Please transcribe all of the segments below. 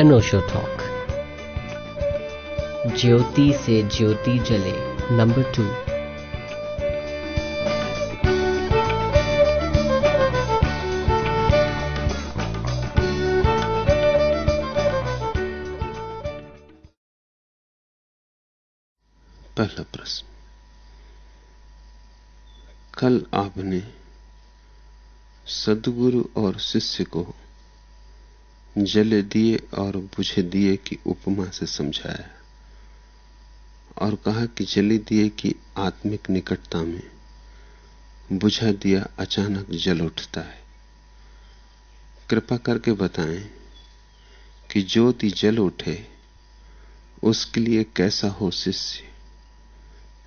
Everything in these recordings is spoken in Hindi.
अनोशो टॉक ज्योति से ज्योति जले नंबर टू पहला प्रश्न। कल आपने सदगुरु और शिष्य को जले दिए और बुझे दिए की उपमा से समझाया और कहा कि जले दिए की आत्मिक निकटता में बुझा दिया अचानक जल उठता है। कृपा करके बताएँ कि ज्योति जल उठे, उसके लिए कैसा हो शिष्य,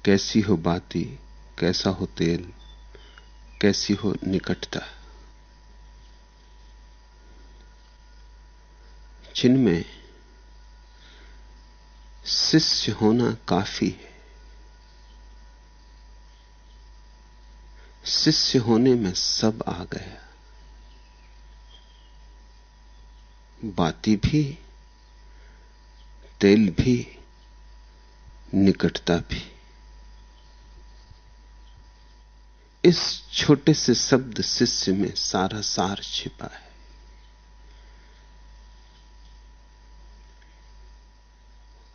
कैसी हो बाती, कैसा हो तेल, कैसी हो निकटता। जिनमें शिष्य होना काफ़ी है। शिष्य होने में सब आ गया। बाती भी, तेल भी, निकटता भी। इस छोटे से शब्द शिष्य में सारा सार छिपा है।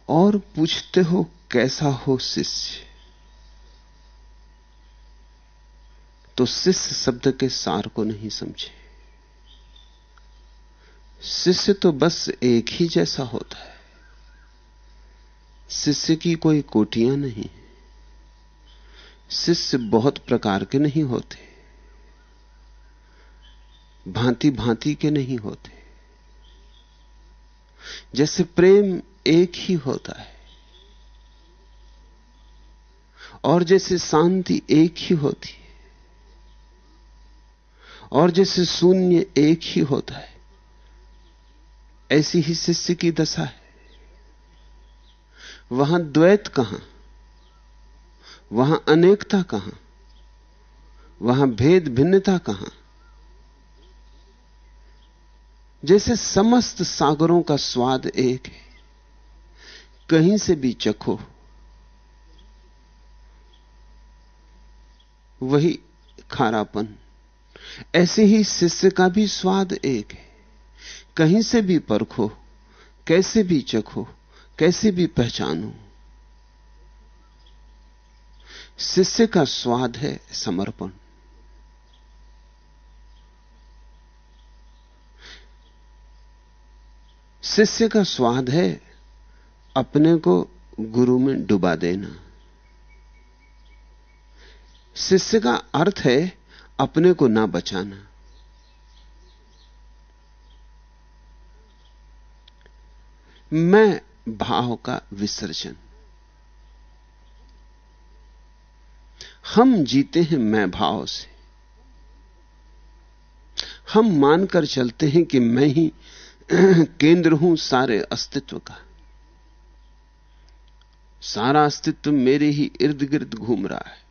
और पूछते हो कैसा हो शिष्य? तो शिष्य शब्द के सार को नहीं समझे। शिष्य तो बस एक ही जैसा होता है। शिष्य की कोई कोटियाँ नहीं। शिष्य बहुत प्रकार के नहीं होते। भांति भांति के नहीं होते। जैसे प्रेम एक ही होता है और जैसे शांति एक ही होती है और जैसे शून्य एक ही होता है, ऐसी ही शिष्य की दशा है। वहाँ द्वैत कहाँ? वहाँ अनेकता कहाँ? वहाँ भेद भिन्नता कहाँ? जैसे समस्त सागरों का स्वाद एक है। कहीं से भी चखो, वही खारापन। ऐसे ही शिष्य का भी स्वाद एक है। कहीं से भी परखो, कैसे भी चखो, कैसे भी पहचानो। शिष्य का स्वाद है समर्पण। शिष्य का स्वाद है अपने को गुरु में डुबा देना। शिष्य का अर्थ है अपने को ना बचाना। मैं भाव का विसर्जन। हम जीते हैं मैं भाव से। हम मानकर चलते हैं कि मैं ही केंद्र हूँ सारे अस्तित्व का। सारा अस्तित्व मेरे ही इर्द गिर्द घूम रहा है।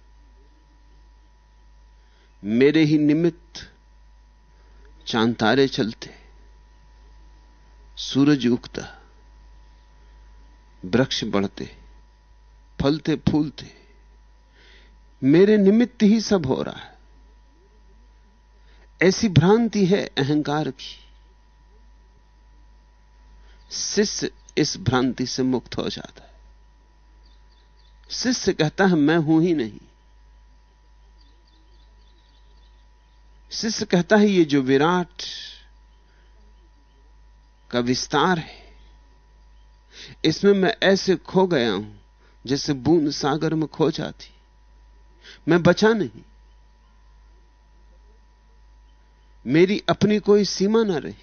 मेरे ही निमित्त चाँद तारे चलते, सूरज उगता, वृक्ष बढ़ते, फलते फूलते, मेरे निमित्त ही सब हो रहा है। ऐसी भ्रांति है अहंकार की। शिष्य इस भ्रांति से मुक्त हो जाता है। शिष्य कहता है, मैं हूँ ही नहीं। शिष्य कहता है, ये जो विराट का विस्तार है, इसमें मैं ऐसे खो गया हूँ जैसे बूंद सागर में खो जाती। मैं बचा नहीं। मेरी अपनी कोई सीमा ना रही।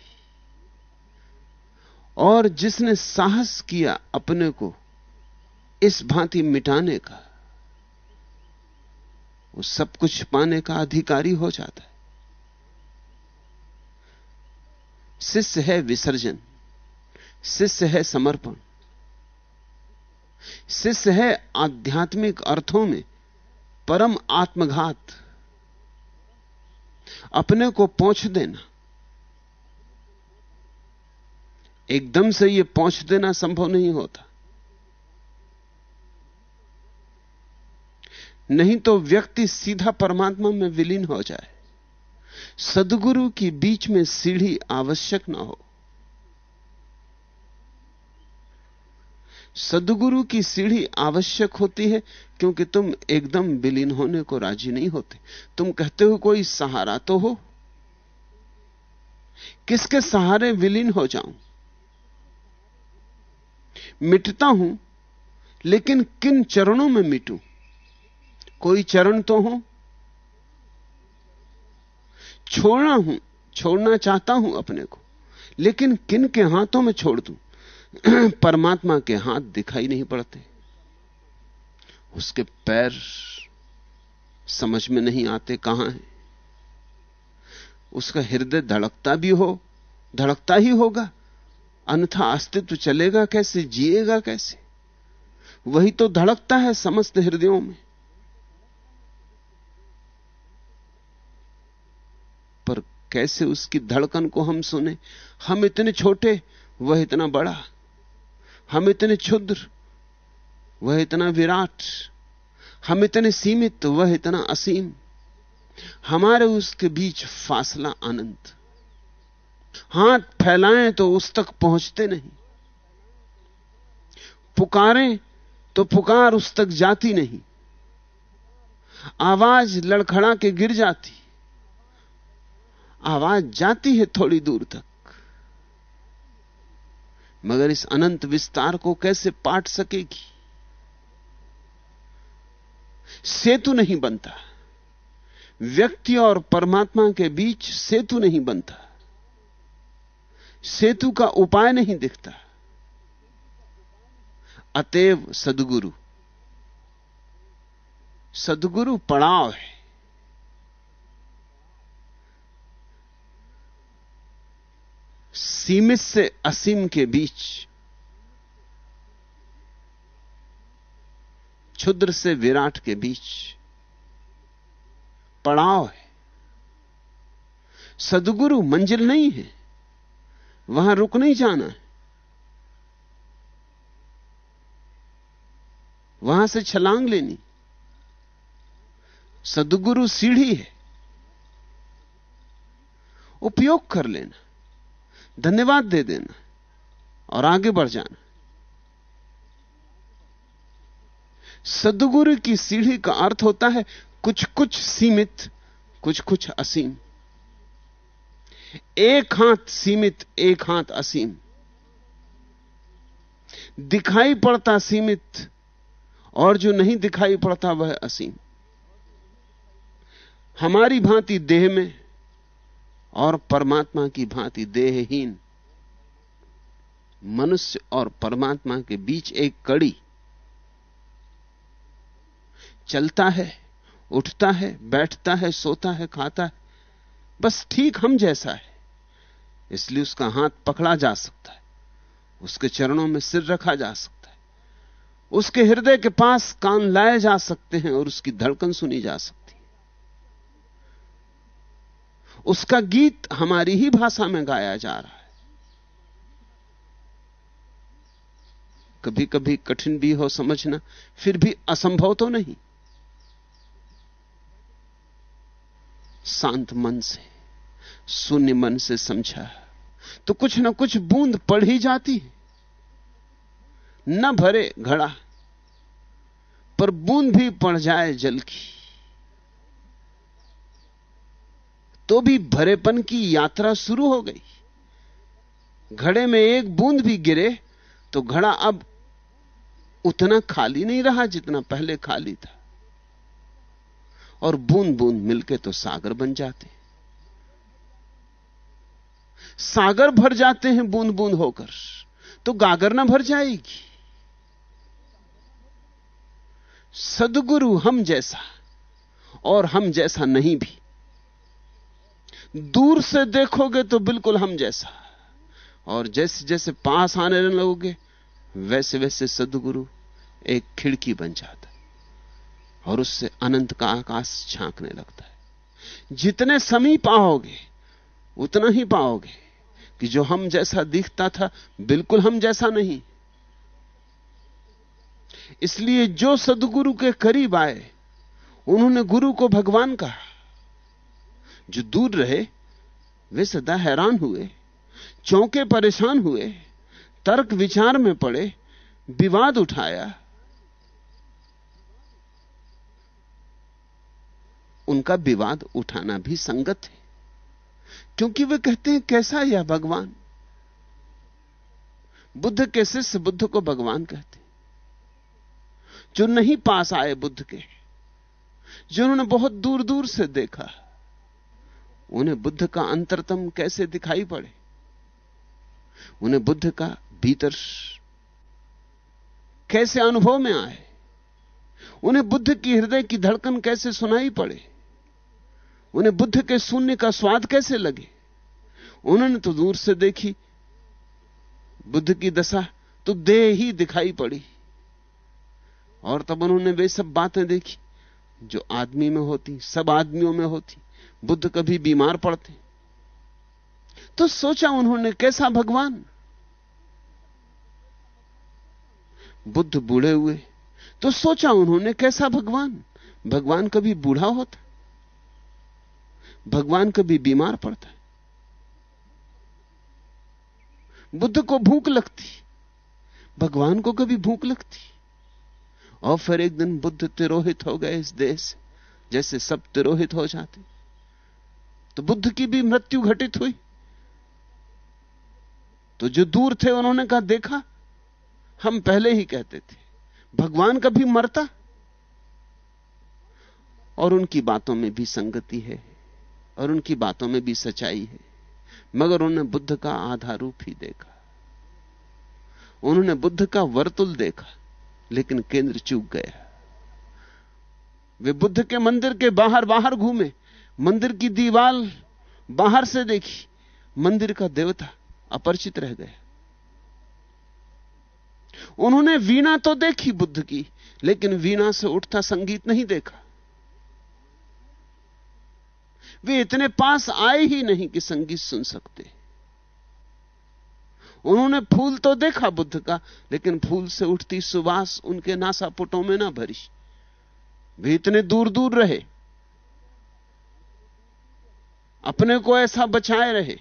और जिसने साहस किया अपने को, इस भांति मिटाने का, वो सब कुछ पाने का अधिकारी हो जाता है। शिष्य है विसर्जन, शिष्य है समर्पण, शिष्य है आध्यात्मिक अर्थों में परम आत्मघात। अपने को पहुँच देना। एकदम से यह पहुँच देना संभव नहीं होता। नहीं तो व्यक्ति सीधा परमात्मा में विलीन हो जाए। सदगुरु की बीच में सीढ़ी आवश्यक ना हो। सदगुरु की सीढ़ी आवश्यक होती है क्योंकि तुम एकदम विलीन होने को राज़ी नहीं होते। तुम कहते हो कोई सहारा तो हो। किसके सहारे विलीन हो जाऊँ? मिटता हूँ, लेकिन किन चरणों में मिटूं? कोई चरण तो हो? छोड़ना हूँ, छोड़ना चाहता हूँ अपने को, लेकिन किन के हाथों में छोड़ दूँ? परमात्मा के हाथ दिखाई नहीं पड़ते। उसके पैर समझ में नहीं आते कहाँ है। उसका हृदय धड़कता भी हो, धड़कता ही होगा। अन्यथा अस्तित्व चलेगा कैसे, जिएगा कैसे? वही तो धड़कता है समस्त हृदयों में। पर कैसे उसकी धड़कन को हम सुने? हम इतने छोटे, वह इतना बड़ा। हम इतने क्षुद्र, वह इतना विराट। हम इतने सीमित, वह इतना असीम। हमारे उसके बीच फासला अनंत। हाथ फैलाएँ तो उस तक पहुँचते नहीं। पुकारें तो पुकार उस तक जाती नहीं। आवाज़ लड़खड़ा के गिर जाती। आवाज़ जाती है थोड़ी दूर तक। मगर इस अनंत विस्तार को कैसे पाट सकेगी? सेतु नहीं बनता। व्यक्ति और परमात्मा के बीच सेतु नहीं बनता। सेतु का उपाय नहीं दिखता। अतएव सदगुरु सदगुरु पड़ाव है। सीमित से असीम के बीच, क्षुद्र से विराट के बीच पड़ाव है। सदगुरु मंजिल नहीं है। वहाँ रुक नहीं जाना। है वहाँ से छलांग लेनी। सदगुरु सीढ़ी है। उपयोग कर लेना। धन्यवाद दे देना और आगे बढ़ जाना। सदगुरु की सीढ़ी का अर्थ होता है कुछ कुछ सीमित कुछ कुछ असीम। एक हाथ सीमित, एक हाथ असीम। दिखाई पड़ता सीमित, और जो नहीं दिखाई पड़ता वह असीम। हमारी भांति देह में, और परमात्मा की भांति देहहीन। मनुष्य और परमात्मा के बीच एक कड़ी चलता है, उठता है, बैठता है, सोता है, खाता है। बस ठीक हम जैसा है। इसलिए उसका हाथ पकड़ा जा सकता है। उसके चरणों में सिर रखा जा सकता है। उसके हृदय के पास कान लाए जा सकते हैं और उसकी धड़कन सुनी जा सकती है। उसका गीत हमारी ही भाषा में गाया जा रहा है। कभी कभी कठिन भी हो समझना, फिर भी असंभव तो नहीं। शांत मन से, शून्य मन से समझा। तो कुछ ना कुछ बूंद पड़ ही जाती न भरे घड़ा, पर बूंद भी पड़ जाए जल की। तो भी भरेपन की यात्रा शुरू हो गई। घड़े में एक बूंद भी गिरे तो घड़ा अब उतना खाली नहीं रहा जितना पहले खाली था। और बूंद बूंद मिलके तो सागर बन जाते सागर भर जाते हैं बूंद बूंद होकर तो गागर ना भर जाएगी। सदगुरु हम जैसा और हम जैसा नहीं भी। दूर से देखोगे तो बिल्कुल हम जैसा। और जैसे जैसे पास आने लगोगे वैसे वैसे सदगुरु एक खिड़की बन जाता और उससे अनंत का आकाश छांकने लगता है। जितने समीप आओगे, उतना ही पाओगे कि जो हम जैसा दिखता था, बिल्कुल हम जैसा नहीं। इसलिए जो सदगुरु के करीब आए, उन्होंने गुरु को भगवान कहा। जो दूर रहे, वे सदा हैरान हुए, चौंके परेशान हुए, तर्क विचार में पड़े, विवाद उठाया उनका विवाद उठाना भी संगत है। क्योंकि वे कहते हैं, कैसा यह भगवान? बुद्ध के शिष्य बुद्ध को भगवान कहते जो नहीं पास आए बुद्ध के जिन्होंने बहुत दूर दूर से देखा, उन्हें बुद्ध का अंतरतम कैसे दिखाई पड़े? उन्हें बुद्ध का भीतर कैसे अनुभव में आए? उन्हें बुद्ध की हृदय की धड़कन कैसे सुनाई पड़े? उन्हें बुद्ध के शून्य का स्वाद कैसे लगे? उन्होंने तो दूर से देखी, बुद्ध की दशा तो देह ही दिखाई पड़ी। और तब उन्होंने वे सब बातें देखी, जो आदमी में होती, सब आदमियों में होती, बुद्ध कभी बीमार पड़ते। तो सोचा उन्होंने, कैसा भगवान? बुद्ध बूढ़े हुए तो सोचा उन्होंने, कैसा भगवान? भगवान कभी बूढ़ा होता? भगवान कभी बीमार पड़ता है। बुद्ध को भूख लगती, भगवान को कभी भूख लगती। और फिर एक दिन बुद्ध तिरोहित हो गए इस देश जैसे सब तिरोहित हो जाते। तो बुद्ध की भी मृत्यु घटित हुई। तो जो दूर थे उन्होंने कहा, देखा, हम पहले ही कहते थे, भगवान कभी मरता? और उनकी बातों में भी संगति है। और उनकी बातों में भी सच्चाई है। मगर उन्होंने बुद्ध का आधा रूप ही देखा। उन्होंने बुद्ध का वर्तुल देखा, लेकिन केंद्र चूक गया। वे बुद्ध के मंदिर के बाहर बाहर घूमे, मंदिर की दीवाल बाहर से देखी, मंदिर का देवता अपरिचित रह गया। उन्होंने वीणा तो देखी बुद्ध की, लेकिन वीणा से उठता संगीत नहीं देखा। वे इतने पास आए ही नहीं कि संगीत सुन सकते। उन्होंने फूल तो देखा बुद्ध का, लेकिन फूल से उठती सुबास उनके नासापुटों में ना भरी। वे इतने दूर दूर रहे। अपने को ऐसा बचाए रहे।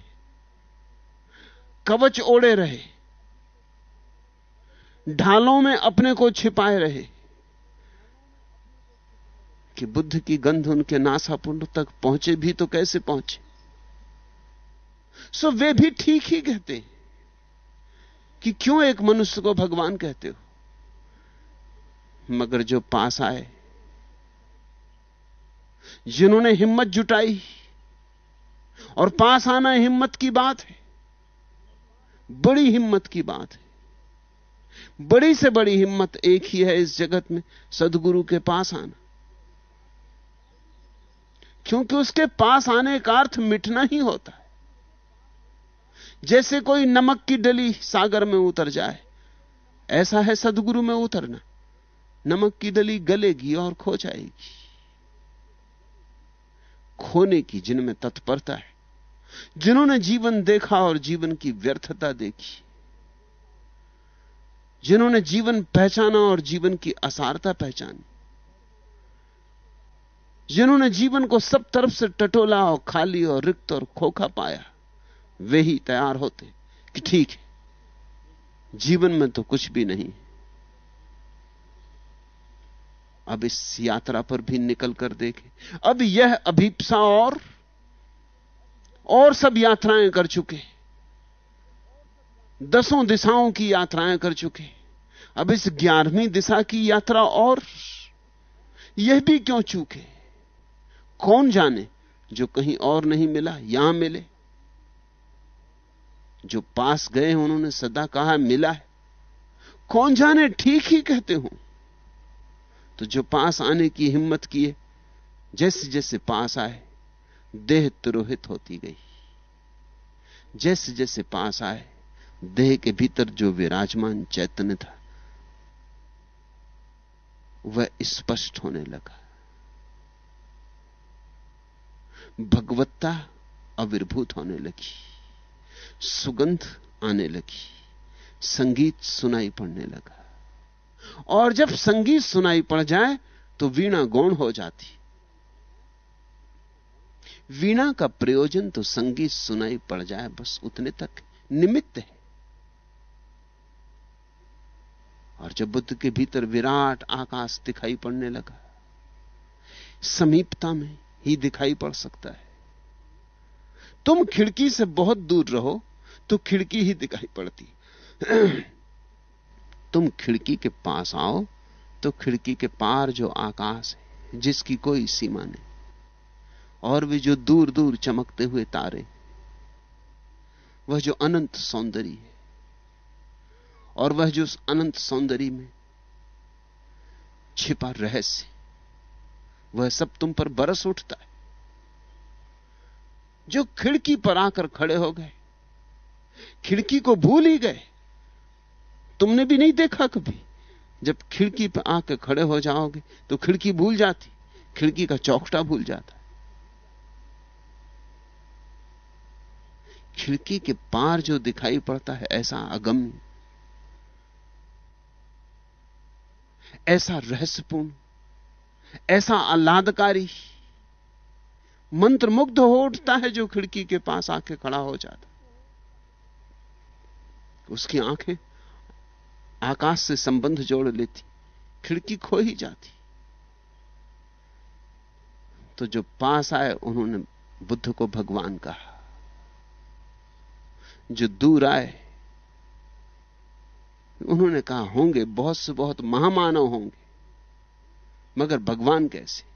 कवच ओढ़े रहे। ढालों में अपने को छिपाए रहे। कि बुद्ध की गंध उनके नासापुंड तक पहुँचे भी तो कैसे पहुँचे? सो वे भी ठीक ही कहते हैं कि क्यों एक मनुष्य को भगवान कहते हो? मगर जो पास आए, जिन्होंने हिम्मत जुटाई, और पास आना हिम्मत की बात है, बड़ी हिम्मत की बात है, बड़ी से बड़ी हिम्मत एक ही है इस जगत में, सदगुरु के पास आना। क्योंकि उसके पास आने का अर्थ मिटना ही होता है। जैसे कोई नमक की डली सागर में उतर जाए, ऐसा है सदगुरु में उतरना। नमक की डली गलेगी और खो जाएगी। खोने की जिनमें तत्परता है, जिन्होंने जीवन देखा और जीवन की व्यर्थता देखी, जिन्होंने जीवन पहचाना और जीवन की असारता पहचानी जिन्होंने जीवन को सब तरफ़ से टटोला और खाली और रिक्त और खोखा पाया, वे ही तैयार होते कि ठीक है, जीवन में तो कुछ भी नहीं। अब इस यात्रा पर भी निकल कर देखें। अब यह अभीपसा और और सब यात्राएँ कर चुके। दसों दिशाओं की यात्राएँ कर चुके। अब इस ग्यारहवीं दिशा की यात्रा और, यह भी क्यों चूके? कौन जाने जो कहीं और नहीं मिला, यहाँ मिले? जो पास गए उन्होंने सदा कहा, मिला है। कौन जाने? ठीक ही कहते हो। तो जो पास आने की हिम्मत किए जैसे जैसे पास आए, देह तुरोहित होती गई। जैसे जैसे पास आए, देह के भीतर जो विराजमान चैतन्य था, वह स्पष्ट होने लगा। भगवत्ता अविर्भूत होने लगी। सुगंध आने लगी। संगीत सुनाई पड़ने लगा। और जब संगीत सुनाई पड़ जाए तो वीणा गौण हो जाती। वीणा का प्रयोजन तो संगीत सुनाई पड़ जाए, बस उतने तक निमित्त है। और जब बुद्ध के भीतर विराट आकाश दिखाई पड़ने लगा, समीपता में ही दिखाई पड़ सकता है। तुम खिड़की से बहुत दूर रहो तो खिड़की ही दिखाई पड़ती। तुम खिड़की के पास आओ तो खिड़की के पार जो आकाश है, जिसकी कोई सीमा नहीं, और वे जो दूर दूर चमकते हुए तारे, वह जो अनंत सौंदर्य है, और वह जो उस अनंत सौंदर्य में छिपा रहस्य वह सब तुम पर बरस उठता है। जो खिड़की पर आकर खड़े हो गए, खिड़की को भूल ही गए, तुमने भी नहीं देखा कभी? जब खिड़की पर आकर खड़े हो जाओगे तो खिड़की भूल जाती, खिड़की का चौकटा भूल जाता। खिड़की के पार जो दिखाई पड़ता है, ऐसा अगम्य, ऐसा रहस्यपूर्ण ऐसा आह्लादकारी। मंत्रमुग्ध हो उठता है जो खिड़की के पास आके खड़ा हो जाता। उसकी आँखें आकाश से संबंध जोड़ लेती, खिड़की खो ही जाती। तो जो पास आए, उन्होंने बुद्ध को भगवान कहा। जो दूर आए, उन्होंने कहा, होंगे, बहुत से बहुत महामानव होंगे। मगर भगवान कैसे?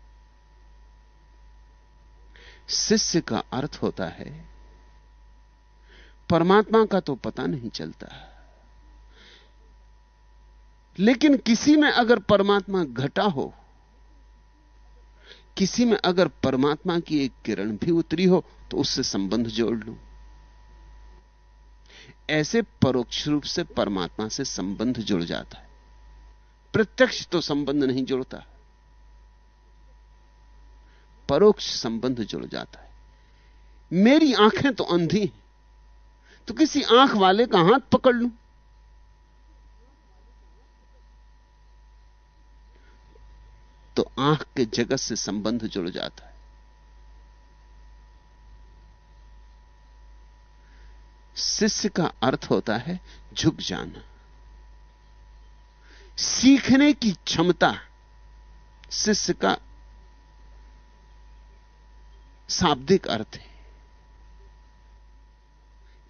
शिष्य का अर्थ होता है, परमात्मा का तो पता नहीं चलता। लेकिन किसी में अगर परमात्मा घटा हो, किसी में अगर परमात्मा की एक किरण भी उतरी हो तो उससे संबंध जोड़ लूँ। ऐसे परोक्ष रूप से परमात्मा से संबंध जुड़ जाता है। प्रत्यक्ष तो संबंध नहीं जुड़ता। परोक्ष संबंध जुड़ जाता है। मेरी आँखें तो अंधी हैं तो किसी आँख वाले का हाथ पकड़ लूँ। तो आँख के जगत से संबंध जुड़ जाता है। शिष्य का अर्थ होता है झुक जाना। सीखने की क्षमता शिष्य का शाब्दिक अर्थ है।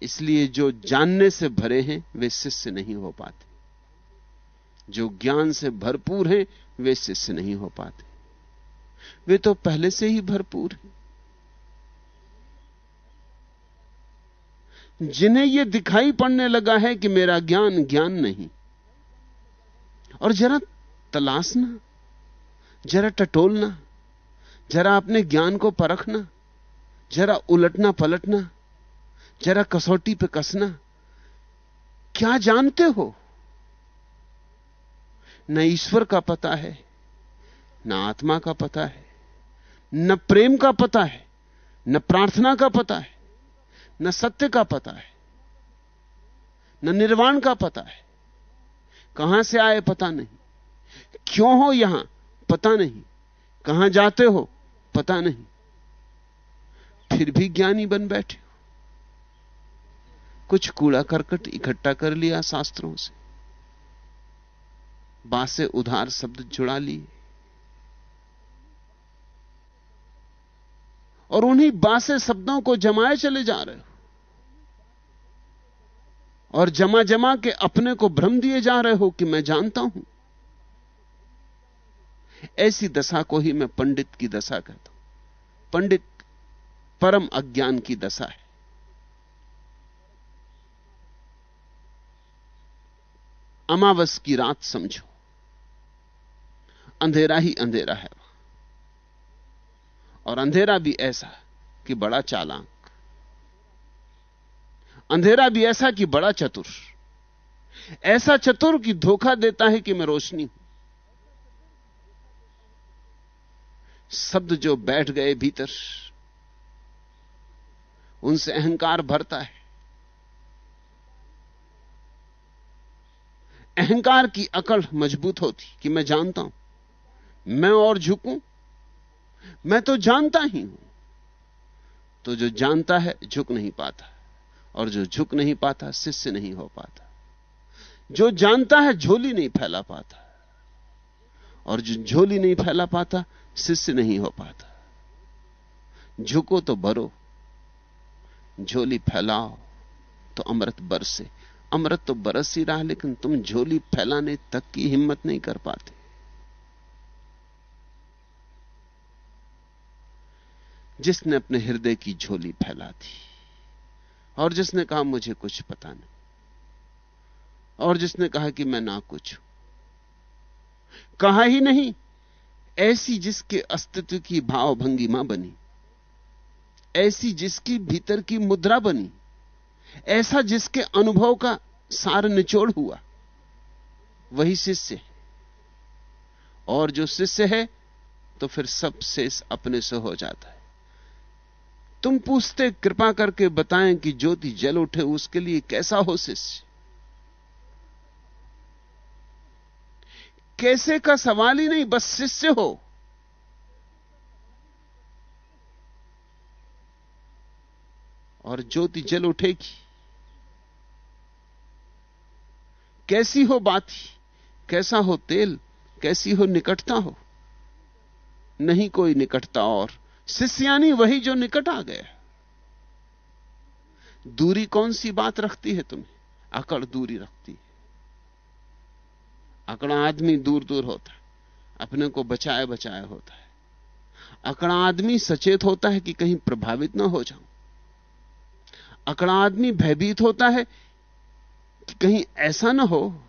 इसलिए जो जानने से भरे हैं, वे शिष्य नहीं हो पाते। जो ज्ञान से भरपूर हैं, वे शिष्य नहीं हो पाते। वे तो पहले से ही भरपूर हैं। जिन्हें यह दिखाई पड़ने लगा है कि मेरा ज्ञान ज्ञान नहीं। और जरा तलाशना, जरा टटोलना जरा अपने ज्ञान को परखना, जरा उलटना पलटना, जरा कसौटी पे कसना। क्या जानते हो? न ईश्वर का पता है, न आत्मा का पता है, न प्रेम का पता है, न प्रार्थना का पता है, न सत्य का पता है, न निर्वाण का पता है। कहाँ से आए पता नहीं? क्यों हो यहाँ? पता नहीं। कहाँ जाते हो? पता नहीं। फिर भी ज्ञानी बन बैठे कुछ कूड़ा करकट इकट्ठा कर लिया शास्त्रों से। बासे उधार शब्द जुड़ा लिए। और उन्हीं बासे शब्दों को जमाए चले जा रहे हो। और जमा जमा के अपने को भ्रम दिए जा रहे हो कि मैं जानता हूँ। ऐसी दशा को ही मैं पंडित की दशा कहता हूँ। पंडित परम अज्ञान की दशा है। अमावस की रात समझो। अंधेरा ही अंधेरा है और अंधेरा भी ऐसा कि बड़ा चालाक। अंधेरा भी ऐसा कि बड़ा चतुर। ऐसा चतुर कि धोखा देता है कि मैं रोशनी हूँ। शब्द जो बैठ गए भीतर, उनसे अहंकार भरता है। अहंकार की अकल मज़बूत होती कि मैं जानता हूँ, मैं और झुकू, मैं तो जानता ही हूँ। तो जो जानता है, झुक नहीं पाता, और जो झुक नहीं पाता, शिष्य नहीं हो पाता। जो जानता है, झोली नहीं फैला पाता, और जो झोली नहीं फैला पाता शिष्य नहीं हो पाता। झुको तो भरो, झोली फैलाओ तो अमृत बरसे। अमृत तो बरस ही रहा, लेकिन तुम झोली फैलाने तक की हिम्मत नहीं कर पाते। जिसने अपने हृदय की झोली फैला दी, और जिसने कहा, मुझे कुछ पता नहीं। और जिसने कहा कि, मैं ना कुछ कहा ही नहीं ऐसी जिसके अस्तित्व की भाव भंगिमा बनी, ऐसी जिसकी भीतर की मुद्रा बनी, ऐसा जिसके अनुभव का सार निचोड़ हुआ, वही शिष्य है। और जो शिष्य है तो फिर सब शेष अपने से हो जाता है। तुम पूछते, कृपा करके बताएँ कि ज्योति जल उठे, उसके लिए कैसा हो शिष्य? कैसे का सवाल ही नहीं, बस शिष्य हो। और ज्योति जल उठेगी। कैसी हो बाती कैसा हो तेल? कैसी हो निकटता हो? नहीं कोई निकटता और। शिष्यानी वही जो निकट आ गया। दूरी कौन सी बात रखती है तुम्हें? अकड़ दूरी रखती है। अकड़ा आदमी दूर दूर होता है, अपने को बचाए बचाए होता है। अकड़ा आदमी सचेत होता है कि कहीं प्रभावित ना हो जाऊँ। अकड़ा आदमी भयभीत होता है कि कहीं ऐसा ना हो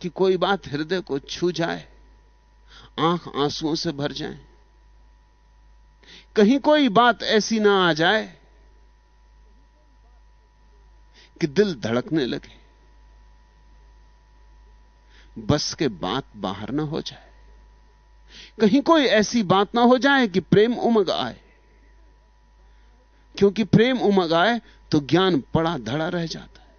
कि कोई बात हृदय को छू जाए, आँख आंसुओं से भर जाए। कहीं कोई बात ऐसी ना आ जाए कि दिल धड़कने लगे। बस के बात बाहर ना हो जाए। कहीं कोई ऐसी बात ना हो जाए कि प्रेम उमग आए। क्योंकि प्रेम उमग आए तो ज्ञान पड़ा धड़ा रह जाता है।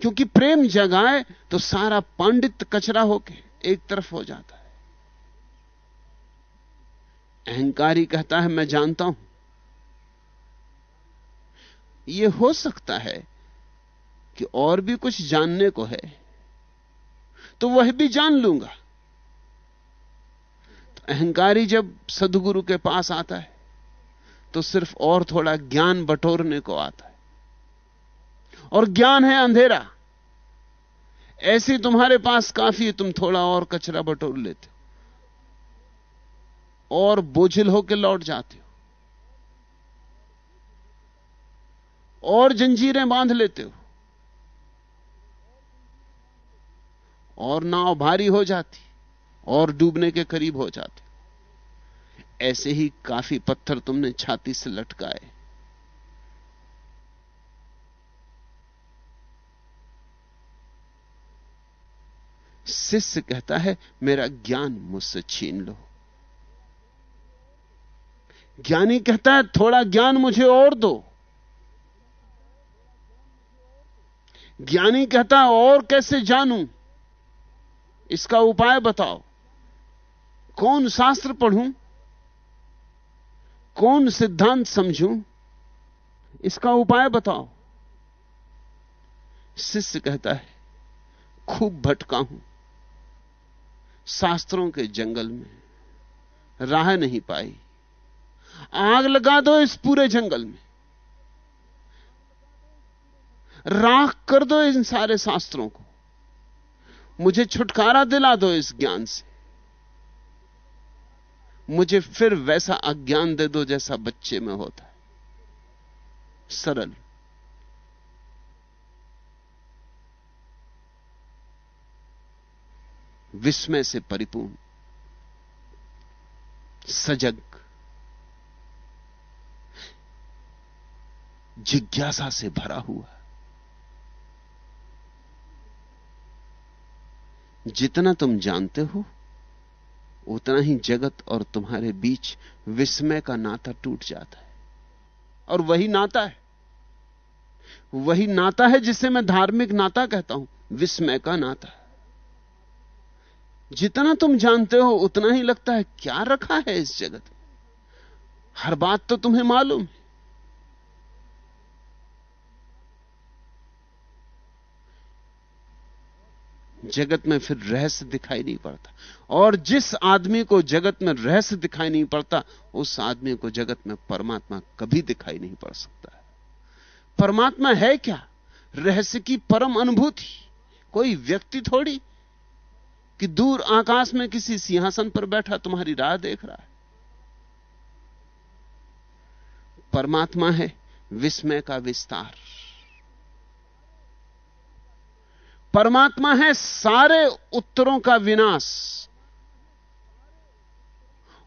क्योंकि प्रेम जगाए तो सारा पांडित कचरा होके एक तरफ़ हो जाता है। अहंकारी कहता है, मैं जानता हूँ। यह हो सकता है कि और भी कुछ जानने को है तो वह भी जान लूँगा। तो अहंकारी जब सदगुरु के पास आता है तो सिर्फ़ और थोड़ा ज्ञान बटोरने को आता है। और ज्ञान है अंधेरा। ऐसी तुम्हारे पास काफ़ी तुम थोड़ा और कचरा बटोर लेते हो। और बोझिल होकर लौट जाते हो। और जंजीरें बाँध लेते हो। और नाव भारी हो जाती, और डूबने के करीब हो जाते। ऐसे ही काफ़ी पत्थर तुमने छाती से लटकाए। शिष्य कहता है, मेरा ज्ञान मुझसे छीन लो। ज्ञानी कहता है, थोड़ा ज्ञान मुझे और दो। ज्ञानी कहता है और कैसे जानूं? इसका उपाय बताओ। कौन शास्त्र पढ़ूं? कौन सिद्धांत समझूं? इसका उपाय बताओ। शिष्य कहता है, खूब भटका हूँ। शास्त्रों के जंगल में राह नहीं पाई। आग लगा दो इस पूरे जंगल में। राख कर दो इन सारे शास्त्रों को। मुझे छुटकारा दिला दो इस ज्ञान से। मुझे फिर वैसा अज्ञान दे दो जैसा बच्चे में होता है। सरल। विस्मय से परिपूर्ण। सजग। जिज्ञासा से भरा हुआ। जितना तुम जानते हो, उतना ही जगत और तुम्हारे बीच विस्मय का नाता टूट जाता है। और वही नाता है। वही नाता है जिसे मैं धार्मिक नाता कहता हूँ, विस्मय का नाता। जितना तुम जानते हो, उतना ही लगता है, क्या रखा है इस जगत? हर बात तो तुम्हें मालूम है। जगत में फिर रहस्य दिखाई नहीं पड़ता। और जिस आदमी को जगत में रहस्य दिखाई नहीं पड़ता, उस आदमी को जगत में परमात्मा कभी दिखाई नहीं पड़ सकता परमात्मा है क्या? रहस्य की परम अनुभूति। कोई व्यक्ति थोड़ी कि दूर आकाश में किसी सिंहासन पर बैठा तुम्हारी राह देख रहा है। परमात्मा है, विस्मय का विस्तार। परमात्मा है सारे उत्तरों का विनाश।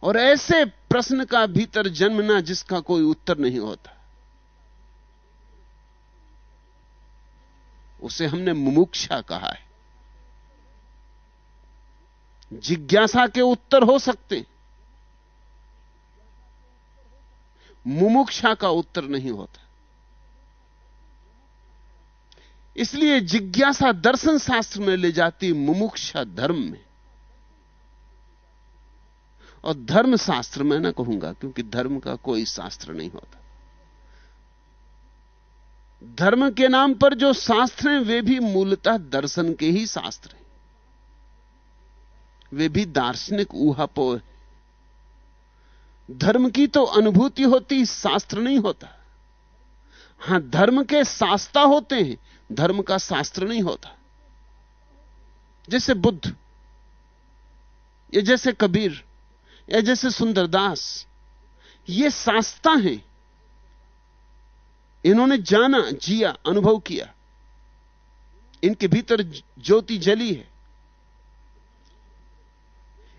और ऐसे प्रश्न का भीतर जन्मना जिसका कोई उत्तर नहीं होता। उसे हमने मुमुक्षा कहा है। जिज्ञासा के उत्तर हो सकते मुमुक्षा का उत्तर नहीं होता। इसलिए जिज्ञासा दर्शन शास्त्र में ले जाती मुमुक्षा धर्म में। और धर्म शास्त्र में ना कहूँगा, क्योंकि धर्म का कोई शास्त्र नहीं होता। धर्म के नाम पर जो शास्त्र हैं, वे भी मूलतः दर्शन के ही शास्त्र हैं। वे भी दार्शनिक ऊहापो है। धर्म की तो अनुभूति होती, शास्त्र नहीं होता। हाँ, धर्म के शास्ता होते हैं धर्म का शास्त्र नहीं होता। जैसे बुद्ध, या जैसे कबीर, या जैसे सुंदरदास, ये शास्ता हैं। इन्होंने जाना, जिया, अनुभव किया। इनके भीतर ज्योति जली है।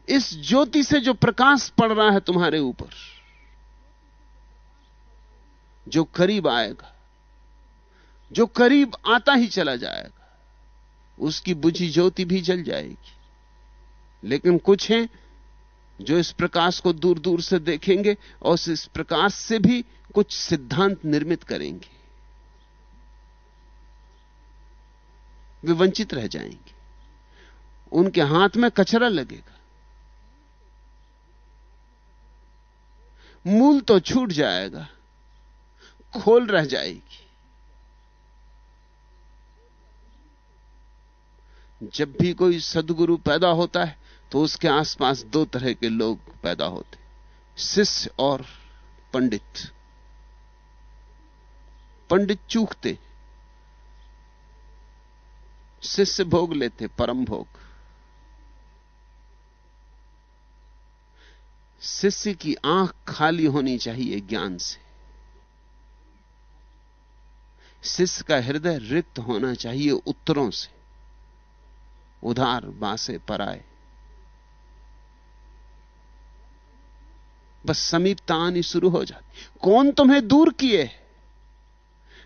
इस ज्योति से जो प्रकाश पड़ रहा है तुम्हारे ऊपर, जो करीब आएगा जो करीब आता ही चला जाएगा, उसकी बुझी ज्योति भी जल जाएगी। लेकिन कुछ हैं जो इस प्रकाश को दूर दूर से देखेंगे और इस प्रकाश से भी कुछ सिद्धांत निर्मित करेंगे। वे वंचित रह जाएँगे। उनके हाथ में कचरा लगेगा। मूल तो छूट जाएगा, खोल रह जाएगी। जब भी कोई सदगुरु पैदा होता है तो उसके आसपास दो तरह के लोग पैदा होते शिष्य और पंडित। पंडित चूकते। शिष्य भोग लेते, परम भोग। शिष्य की आँख खाली होनी चाहिए ज्ञान से। शिष्य का हृदय रिक्त होना चाहिए उत्तरों से। उधार बासे पराए बस समीपता आनी शुरू हो जाती। कौन तुम्हें दूर किए?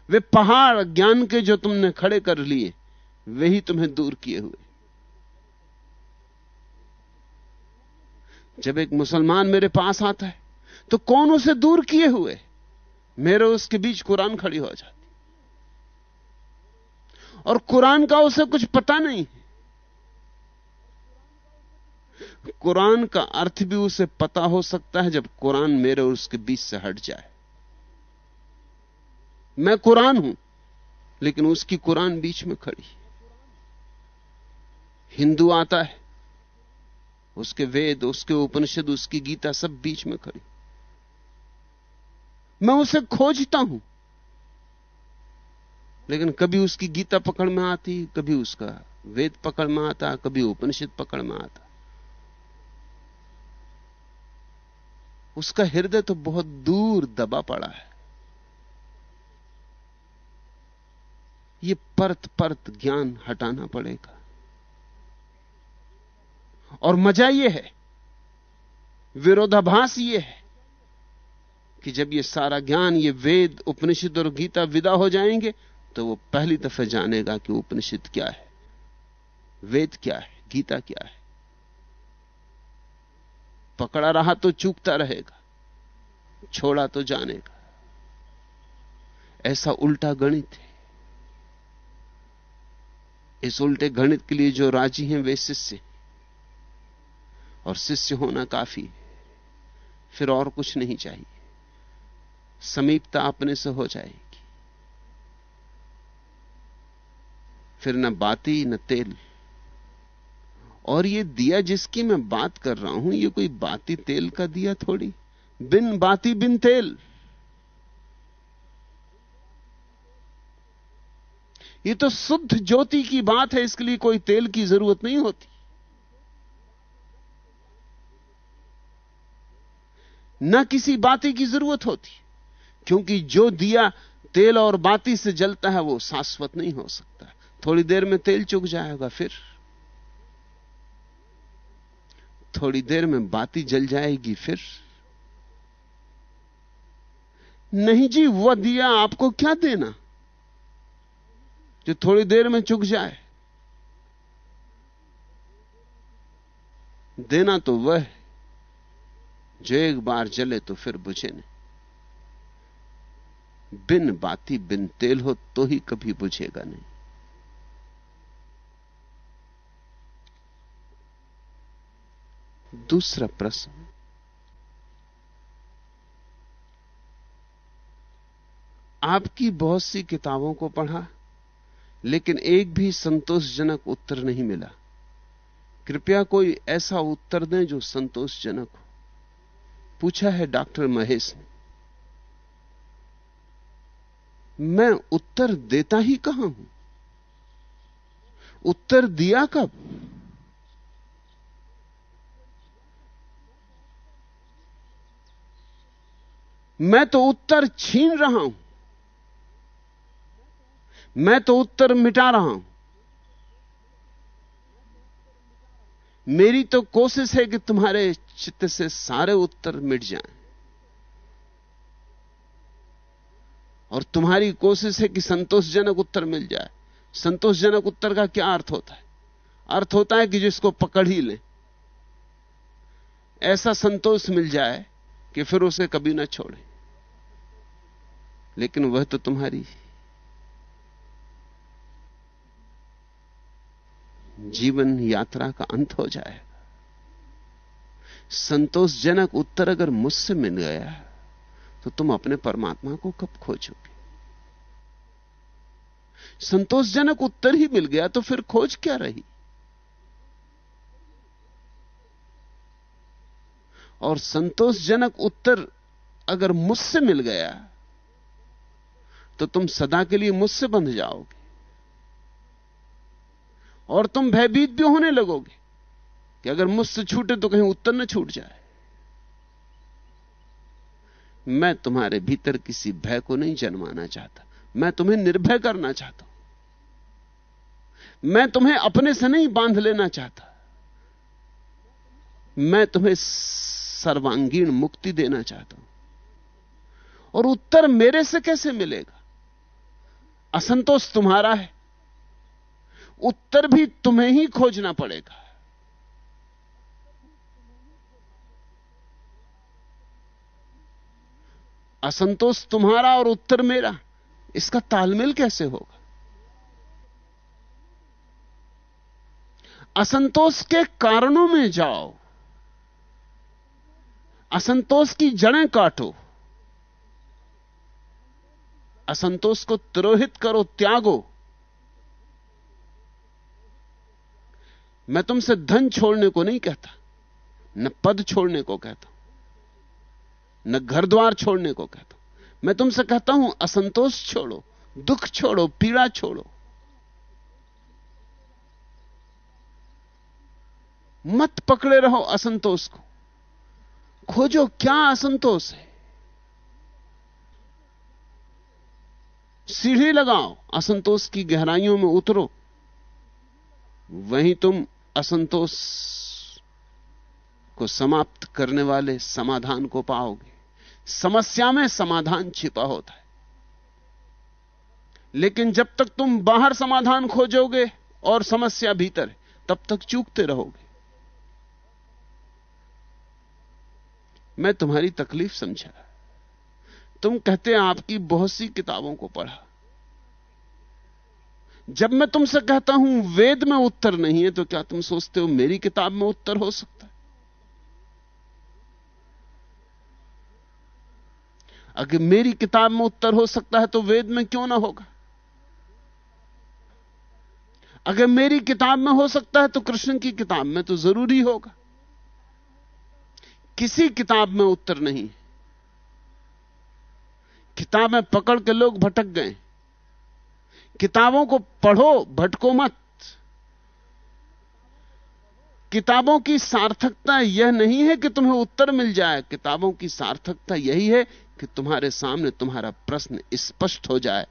वे पहाड़ ज्ञान के जो तुमने खड़े कर लिए, वे ही तुम्हें दूर किए हुए। जब एक मुसलमान मेरे पास आता है तो कौन उसे दूर किए हुए? मेरे उसके बीच कुरान खड़ी हो जाती। और कुरान का उसे कुछ पता नहीं कुरान का अर्थ भी उसे पता हो सकता है जब कुरान मेरे और उसके बीच से हट जाए। मैं कुरान हूँ, लेकिन उसकी कुरान बीच में खड़ी। हिंदू आता है, उसके वेद, उसके उपनिषद, उसकी गीता सब बीच में खड़ी। मैं उसे खोजता हूँ, लेकिन कभी उसकी गीता पकड़ में आती, कभी उसका वेद पकड़ में आता, कभी उपनिषद पकड़ में आता। उसका हृदय तो बहुत दूर दबा पड़ा है। ये परत परत ज्ञान हटाना पड़ेगा। और मज़ा यह है, विरोधाभास यह है, कि जब ये सारा ज्ञान, ये वेद, उपनिषद और गीता विदा हो जाएँगे तो वो पहली दफे जानेगा कि उपनिषद क्या है, वेद क्या है, गीता क्या है। पकड़ा रहा तो चूकता रहेगा, छोड़ा तो जानेगा। ऐसा उल्टा गणित है। इस उल्टे गणित के लिए जो राज़ी हैं वे शिष्य और शिष्य होना काफ़ी है। फिर और कुछ नहीं चाहिए। समीपता अपने से हो जाएगी। फिर न बाती, न तेल। और ये दिया जिसकी मैं बात कर रहा हूँ, ये कोई बाती तेल का दिया थोड़ी? बिन बाती, बिन तेल। ये तो शुद्ध ज्योति की बात है, इसके लिए कोई तेल की ज़रूरत नहीं होती। न किसी बाती की ज़रूरत होती, क्योंकि जो दिया तेल और बाती से जलता है, वो शाश्वत नहीं हो सकता। थोड़ी देर में तेल चुक जाएगा फिर। थोड़ी देर में बाती जल जाएगी फिर। नहीं जी वह दिया आपको क्या देना? जो थोड़ी देर में चुक जाए। देना तो वह जो एक बार जले तो फिर बुझे नहीं। बिन बाती, बिन तेल हो तो ही कभी बुझेगा नहीं। दूसरा प्रश्न। आपकी बहुत सी किताबों को पढ़ा, लेकिन एक भी संतोषजनक उत्तर नहीं मिला। कृपया कोई ऐसा उत्तर दें जो संतोषजनक हो। पूछा है डॉक्टर महेश ने। मैं उत्तर देता ही कहाँ हूँ? उत्तर दिया कब? मैं तो उत्तर छीन रहा हूँ। मैं तो उत्तर मिटा रहा हूँ। मेरी तो कोशिश है कि तुम्हारे चित्त से सारे उत्तर मिट जाएँ। और तुम्हारी कोशिश है कि संतोषजनक उत्तर मिल जाए। संतोषजनक उत्तर का क्या अर्थ होता है? अर्थ होता है कि जिसको पकड़ ही ले। ऐसा संतोष मिल जाए कि फिर उसे कभी ना छोड़े। लेकिन वह तो तुम्हारी जीवन यात्रा का अंत हो जाएगा संतोषजनक उत्तर अगर मुझसे मिल गया तो तुम अपने परमात्मा को कब खोजोगे? संतोषजनक उत्तर ही मिल गया तो फिर खोज क्या रही? और संतोषजनक उत्तर अगर मुझसे मिल गया तो तुम सदा के लिए मुझसे बंध जाओगे और तुम भयभीत भी होने लगोगे कि अगर मुझसे छूटे तो कहीं उत्तर न छूट जाए। मैं तुम्हारे भीतर किसी भय को नहीं जन्माना चाहता। मैं तुम्हें निर्भय करना चाहता मैं तुम्हें अपने से नहीं बाँध लेना चाहता। मैं तुम्हें सर्वांगीण मुक्ति देना चाहता हूँ। और उत्तर मेरे से कैसे मिलेगा? असंतोष तुम्हारा है। उत्तर भी तुम्हें ही खोजना पड़ेगा। असंतोष तुम्हारा और उत्तर मेरा। इसका तालमेल कैसे होगा? असंतोष के कारणों में जाओ। असंतोष की जड़ें काटो। असंतोष को तिरोहित करो, त्यागो। मैं तुमसे धन छोड़ने को नहीं कहता, न पद छोड़ने को कहता, न घर द्वार छोड़ने को कहता। मैं तुमसे कहता हूँ, असंतोष छोड़ो, दुख छोड़ो, पीड़ा छोड़ो। मत पकड़े रहो असंतोष को। खोजो क्या असंतोष है? सीढ़ी लगाओ, असंतोष की गहराइयों में उतरो। वहीं तुम असंतोष को समाप्त करने वाले समाधान को पाओगे। समस्या में समाधान छिपा होता है। लेकिन जब तक तुम बाहर समाधान खोजोगे और समस्या भीतर तब तक चूकते रहोगे। मैं तुम्हारी तकलीफ़ समझा। तुम कहते हैं आपकी बहुत सी किताबों को पढ़ा। जब मैं तुमसे कहता हूँ वेद में उत्तर नहीं है तो क्या तुम सोचते हो मेरी किताब में उत्तर हो सकता है? अगर मेरी किताब में उत्तर हो सकता है तो वेद में क्यों ना होगा? अगर मेरी किताब में हो सकता है तो कृष्ण की किताब में तो ज़रूरी होगा। किसी किताब में उत्तर नहीं। किताबें पकड़ के लोग भटक गए। किताबों को पढ़ो, भटको मत। किताबों की सार्थकता यह नहीं है कि तुम्हें उत्तर मिल जाए। किताबों की सार्थकता यही है कि तुम्हारे सामने तुम्हारा प्रश्न स्पष्ट हो जाए।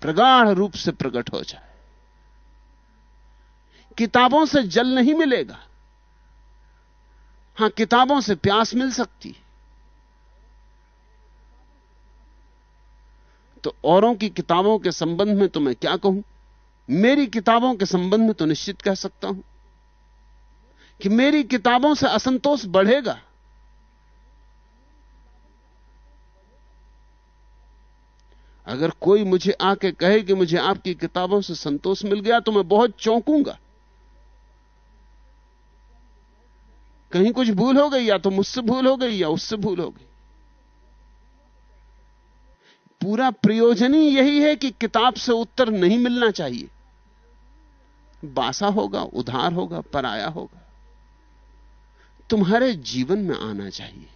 प्रगाढ़ रूप से प्रकट हो जाए। किताबों से जल नहीं मिलेगा। हाँ, किताबों से प्यास मिल सकती। तो औरों की किताबों के संबंध में तो मैं क्या कहूँ? मेरी किताबों के संबंध में तो निश्चित कह सकता हूँ कि मेरी किताबों से असंतोष बढ़ेगा। अगर कोई मुझे आके कहे कि मुझे आपकी किताबों से संतोष मिल गया तो मैं बहुत चौंकूँगा। कहीं कुछ भूल हो गई या तो मुझसे भूल हो गई या उससे भूल हो गई। पूरा प्रयोजन ही यही है कि किताब से उत्तर नहीं मिलना चाहिए। बासा होगा, उधार होगा, पराया होगा। तुम्हारे जीवन में आना चाहिए।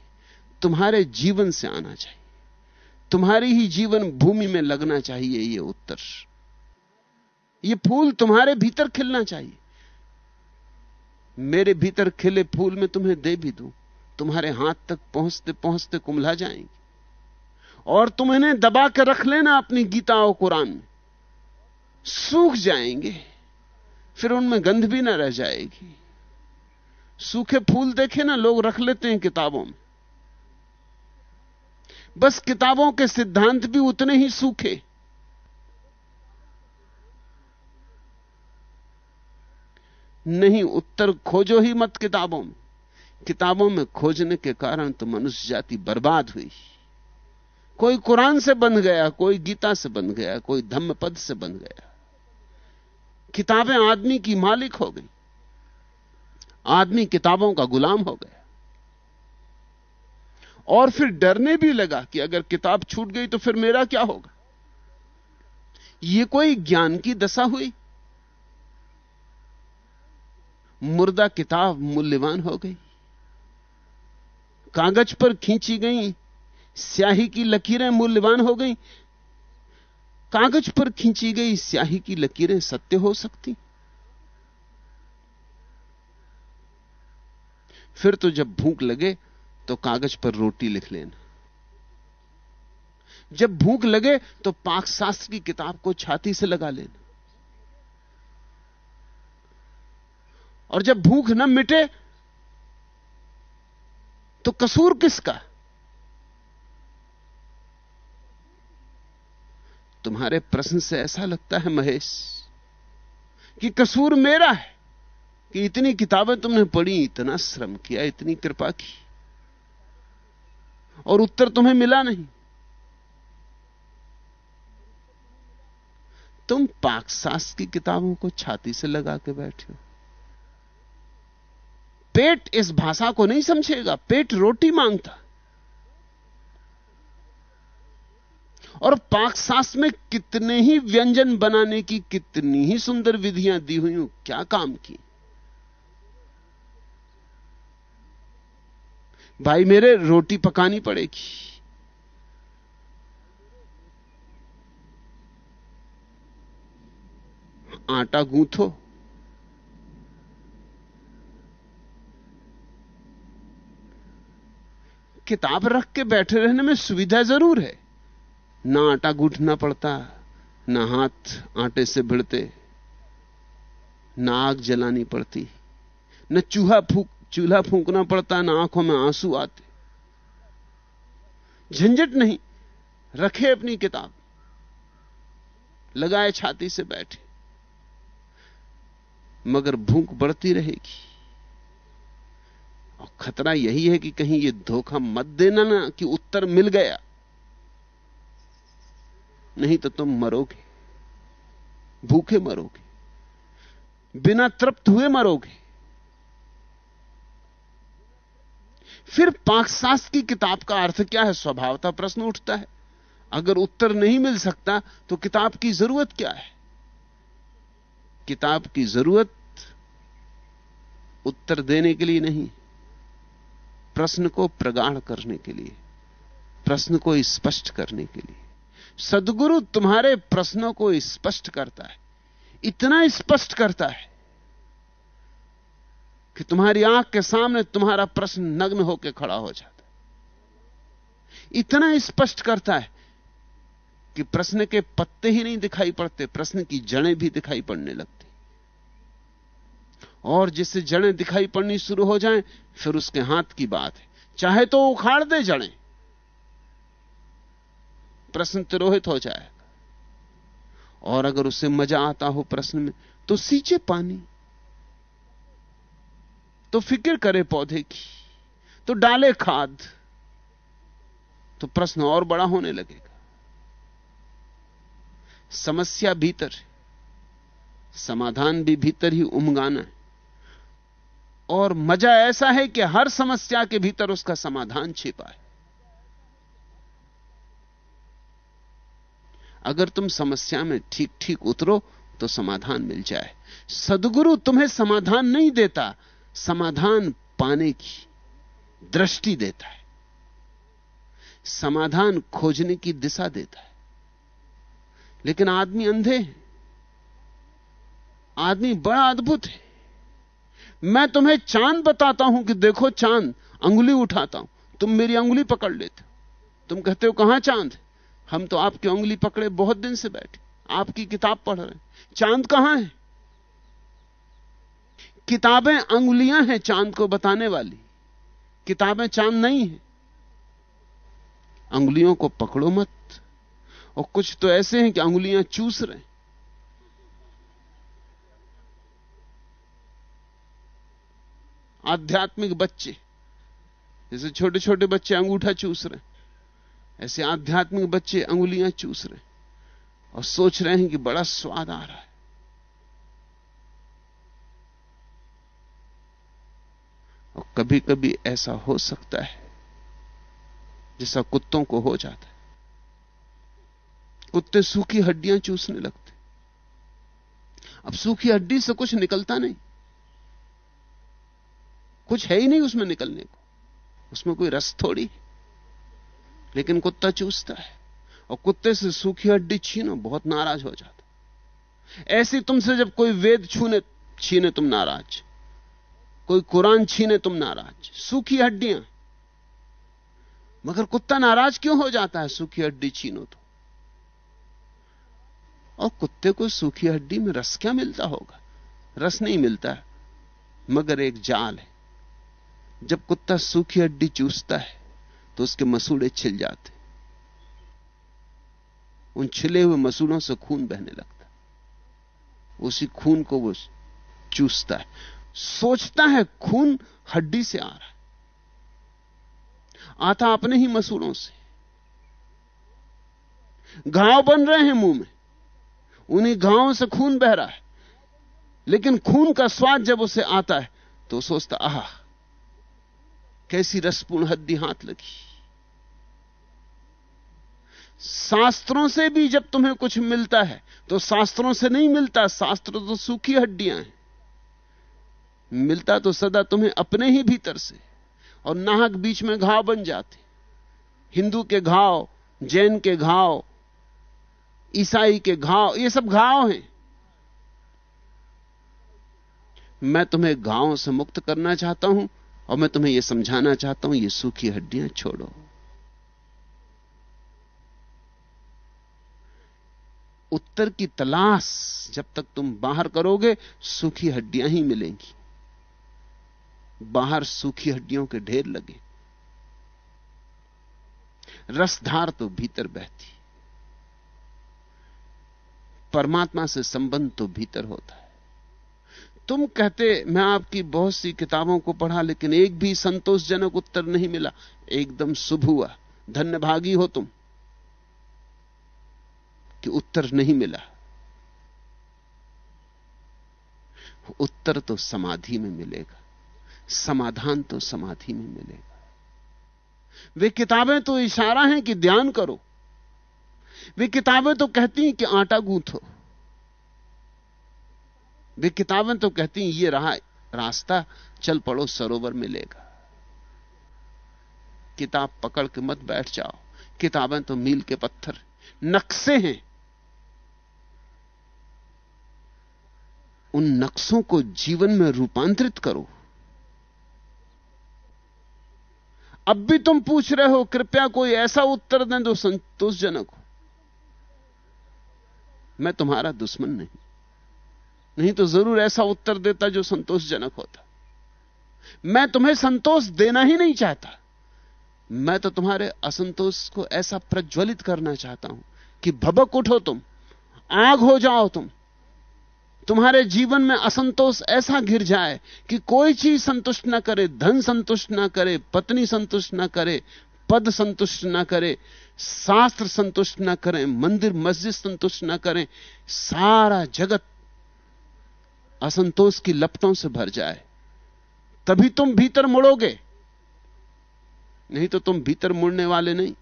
तुम्हारे जीवन से आना चाहिए। तुम्हारी ही जीवन भूमि में लगना चाहिए यह उत्तर। यह फूल तुम्हारे भीतर खिलना चाहिए। मेरे भीतर खिले फूल में तुम्हें दे भी दूँ। तुम्हारे हाथ तक पहुँचते पहुँचते कुमला जाएँगे। और तुम इन्हें दबा के रख लेना अपनी गीता और कुरान में। सूख जाएँगे, फिर उनमें गंध भी ना रह जाएगी। सूखे फूल देखे ना, लोग रख लेते हैं किताबों में। बस किताबों के सिद्धांत भी उतने ही सूखे। नहीं, उत्तर खोजो ही मत किताबों में। किताबों में खोजने के कारण तो मनुष्य जाति बर्बाद हुई। कोई कुरान से बन गया, कोई गीता से बन गया, कोई धम्म पद से बन गया। किताबें आदमी की मालिक हो गई। आदमी किताबों का गुलाम हो गया। और फिर डरने भी लगा कि अगर किताब छूट गई तो फिर मेरा क्या होगा? यह कोई ज्ञान की दशा हुई? मुर्दा किताब मूल्यवान हो गई। कागज़ पर खींची गई, स्याही की लकीरें मूल्यवान हो गई। कागज़ पर खींची गई, स्याही की लकीरें सत्य हो सकती। फिर तो जब भूख लगे तो कागज़ पर रोटी लिख लेना। जब भूख लगे तो पाक शास्त्र की किताब को छाती से लगा लेना। और जब भूख न मिटे तो कसूर किसका? तुम्हारे प्रश्न से ऐसा लगता है महेश, कि कसूर मेरा है, कि इतनी किताबें तुमने पढ़ी, इतना श्रम किया, इतनी कृपा की, और उत्तर तुम्हें मिला नहीं। तुम पाकशास्त्र की किताबों को छाती से लगा के बैठे हो। पेट इस भाषा को नहीं समझेगा, पेट रोटी माँगता। और पाकशास्त्र में कितने ही व्यंजन बनाने की कितनी ही सुंदर विधियाँ दी हुई हूँ, क्या काम की भाई, मेरे रोटी पकानी पड़ेगी। आटा गूंथो किताब रख के बैठे रहने में सुविधा ज़रूर है। ना आटा गूंथना पड़ता, ना हाथ आटे से भिड़ते, ना आग जलानी पड़ती, न चूहा फूक, चूल्हा फूंकना पड़ता, ना आँखों में आँसू आते। झंझट नहीं, रखे अपनी किताब, लगाए छाती से बैठे, मगर भूख बढ़ती रहेगी। खतरा यही है कि कहीं ये धोखा मत देना ना कि उत्तर मिल गया। नहीं तो तुम मरोगे। भूखे मरोगे। बिना तृप्त हुए मरोगे। फिर पाकशास्त्र की किताब का अर्थ क्या है? स्वभावता प्रश्न उठता है। अगर उत्तर नहीं मिल सकता तो किताब की ज़रूरत क्या है? किताब की ज़रूरत उत्तर देने के लिए नहीं। प्रश्न को प्रगाढ़ करने के लिए, प्रश्न को स्पष्ट करने के लिए। सदगुरु तुम्हारे प्रश्नों को स्पष्ट करता है, इतना स्पष्ट करता है कि तुम्हारी आँख के सामने तुम्हारा प्रश्न नग्न होकर खड़ा हो जाता है। इतना स्पष्ट करता है कि प्रश्न के पत्ते ही नहीं दिखाई पड़ते, प्रश्न की जड़ें भी दिखाई पड़ने लगती। और जिससे जड़ें दिखाई पड़नी शुरू हो जाएँ, फिर उसके हाथ की बात है। चाहे तो उखाड़ दे जड़ें। प्रश्न तिरोहित हो जाएगा और अगर उसे मज़ा आता हो प्रश्न में तो सींचे पानी। तो फ़िक्र करे पौधे की। तो डाले खाद। तो प्रश्न और बड़ा होने लगेगा। समस्या भीतर समाधान भी भीतर ही उमगाना है। और मज़ा ऐसा है कि हर समस्या के भीतर उसका समाधान छिपा है। अगर तुम समस्या में ठीक ठीक उतरो तो समाधान मिल जाए। सदगुरु तुम्हें समाधान नहीं देता, समाधान पाने की दृष्टि देता है। समाधान खोजने की दिशा देता है। लेकिन आदमी अंधे है। आदमी बड़ा अद्भुत है। मैं तुम्हें चाँद बताता हूँ कि देखो चाँद, अंगुली उठाता हूँ। तुम मेरी अंगुली पकड़ लेते हो। तुम कहते हो, कहाँ चाँद हम तो आपकी अंगुली पकड़े बहुत दिन से बैठे। आपकी किताब पढ़ रहे चाँद कहाँ है? किताबें अंगुलियाँ हैं चाँद को बताने वाली। किताबें चाँद नहीं है। अंगुलियों को पकड़ो मत। और कुछ तो ऐसे हैं कि अंगुलियाँ चूस रहे आध्यात्मिक बच्चे। जैसे छोटे छोटे बच्चे अंगूठा चूस रहे ऐसे आध्यात्मिक बच्चे अंगुलियाँ चूस रहे और सोच रहे हैं कि बड़ा स्वाद आ रहा है। और कभी कभी ऐसा हो सकता है जैसा कुत्तों को हो जाता है। कुत्ते सूखी हड्डियाँ चूसने लगते अब सूखी हड्डी से कुछ निकलता नहीं। कुछ है ही नहीं उसमें निकलने को। उसमें कोई रस थोड़ी लेकिन कुत्ता चूसता है। और कुत्ते से सूखी हड्डी छीनो, बहुत नाराज़ हो जाता ऐसी तुमसे जब कोई वेद छूने, छीने तुम नाराज़। कोई कुरान छीने तुम नाराज़। सूखी हड्डियाँ। मगर कुत्ता नाराज़ क्यों हो जाता है? सूखी हड्डी छीनो तो। और कुत्ते को सूखी हड्डी में रस क्या मिलता होगा? रस नहीं मिलता मगर एक जाल है। जब कुत्ता सूखी हड्डी चूसता है तो उसके मसूड़े छिल जाते उन छिले हुए मसूड़ों से खून बहने लगता उसी खून को वो चूसता है। सोचता है खून हड्डी से आ रहा है। आता अपने ही मसूड़ों से। घाव बन रहे हैं मुँह में। उन्हीं घावों से खून बह रहा है। लेकिन खून का स्वाद जब उसे आता है तो सोचता, आह कैसी रसपूर्ण हड्डी हाथ लगी। शास्त्रों से भी जब तुम्हें कुछ मिलता है तो शास्त्रों से नहीं मिलता, शास्त्र तो सूखी हड्डियाँ हैं। मिलता तो सदा तुम्हें अपने ही भीतर से, और नाहक बीच में घाव बन जाते। हिंदू के घाव, जैन के घाव, ईसाई के घाव, ये सब घाव हैं। मैं तुम्हें घावों से मुक्त करना चाहता हूँ और मैं तुम्हें यह समझाना चाहता हूँ ये सूखी हड्डियाँ छोड़ो। उत्तर की तलाश जब तक तुम बाहर करोगे, सूखी हड्डियाँ ही मिलेंगी। बाहर सूखी हड्डियों के ढेर लगे। रसधार तो भीतर बहती। परमात्मा से संबंध तो भीतर होता है। तुम कहते, मैं आपकी बहुत सी किताबों को पढ़ा, लेकिन एक भी संतोषजनक उत्तर नहीं मिला। एकदम शुभ हुआ। धन्यभागी हो तुम कि उत्तर नहीं मिला। उत्तर तो समाधि में मिलेगा। समाधान तो समाधि में मिलेगा। वे किताबें तो इशारा हैं कि ध्यान करो। वे किताबें तो कहती हैं कि आटा गूंथो। वे किताबें तो कहती हैं, ये रहा, रास्ता चल पड़ो, सरोवर मिलेगा। किताब पकड़ के मत बैठ जाओ। किताबें तो मील के पत्थर, नक्शे हैं। उन नक्शों को जीवन में रूपांतरित करो। अब भी तुम पूछ रहे हो, कृपया कोई ऐसा उत्तर दें जो संतोषजनक हो। मैं तुम्हारा दुश्मन नहीं। नहीं तो ज़रूर ऐसा उत्तर देता जो संतोषजनक होता। मैं तुम्हें संतोष देना ही नहीं चाहता। मैं तो तुम्हारे असंतोष को ऐसा प्रज्वलित करना चाहता हूँ कि भबक उठो तुम, आग हो जाओ तुम। तुम्हारे जीवन में असंतोष ऐसा घिर जाए कि कोई चीज़ संतुष्ट ना करे, धन संतुष्ट ना करे, पत्नी संतुष्ट ना करे, पद संतुष्ट ना करे, शास्त्र संतुष्ट ना करें, मंदिर, मस्जिद संतुष्ट ना करें, सारा जगत असंतोष की लपटों से भर जाए। तभी तुम भीतर मुड़ोगे। नहीं तो तुम भीतर मुड़ने वाले नहीं।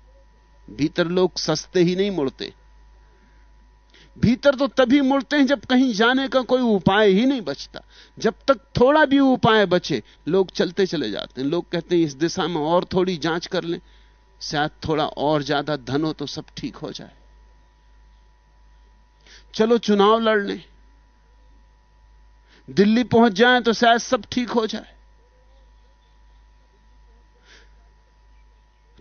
भीतर लोग सस्ते ही नहीं मुड़ते। भीतर तो तभी मुड़ते हैं जब कहीं जाने का कोई उपाय ही नहीं बचता। जब तक थोड़ा भी उपाय बचे, लोग चलते चले जाते हैं। लोग कहते हैं, इस दिशा में और थोड़ी जाँच कर लें। शायद थोड़ा और ज़्यादा धन हो तो सब ठीक हो जाए। चलो चुनाव लड़ लें। दिल्ली पहुँच जाए तो शायद सब ठीक हो जाए।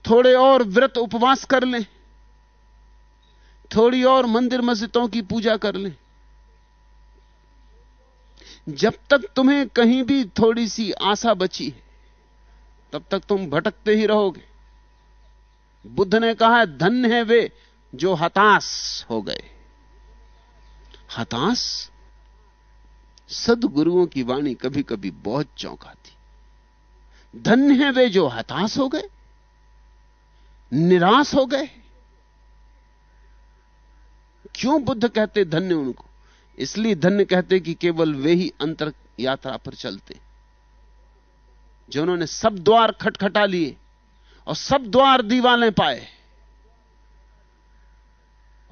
थोड़े और व्रत उपवास कर लें। थोड़ी और मंदिर मस्जिदों की पूजा कर लें। जब तक तुम्हें कहीं भी थोड़ी सी आशा बची है, तब तक तुम भटकते ही रहोगे। बुद्ध ने कहा है धन्य है वे जो हताश हो गए। हताश? सदगुरुओं की वाणी कभी कभी बहुत चौंकाती धन्य है वे जो हताश हो गए, निराश हो गए। क्यों बुद्ध कहते धन्य उनको? इसलिए धन्य कहते कि केवल वे ही अंतर यात्रा पर चलते। जिन्होंने सब द्वार खटखटा लिए और सब द्वार दीवालें पाए।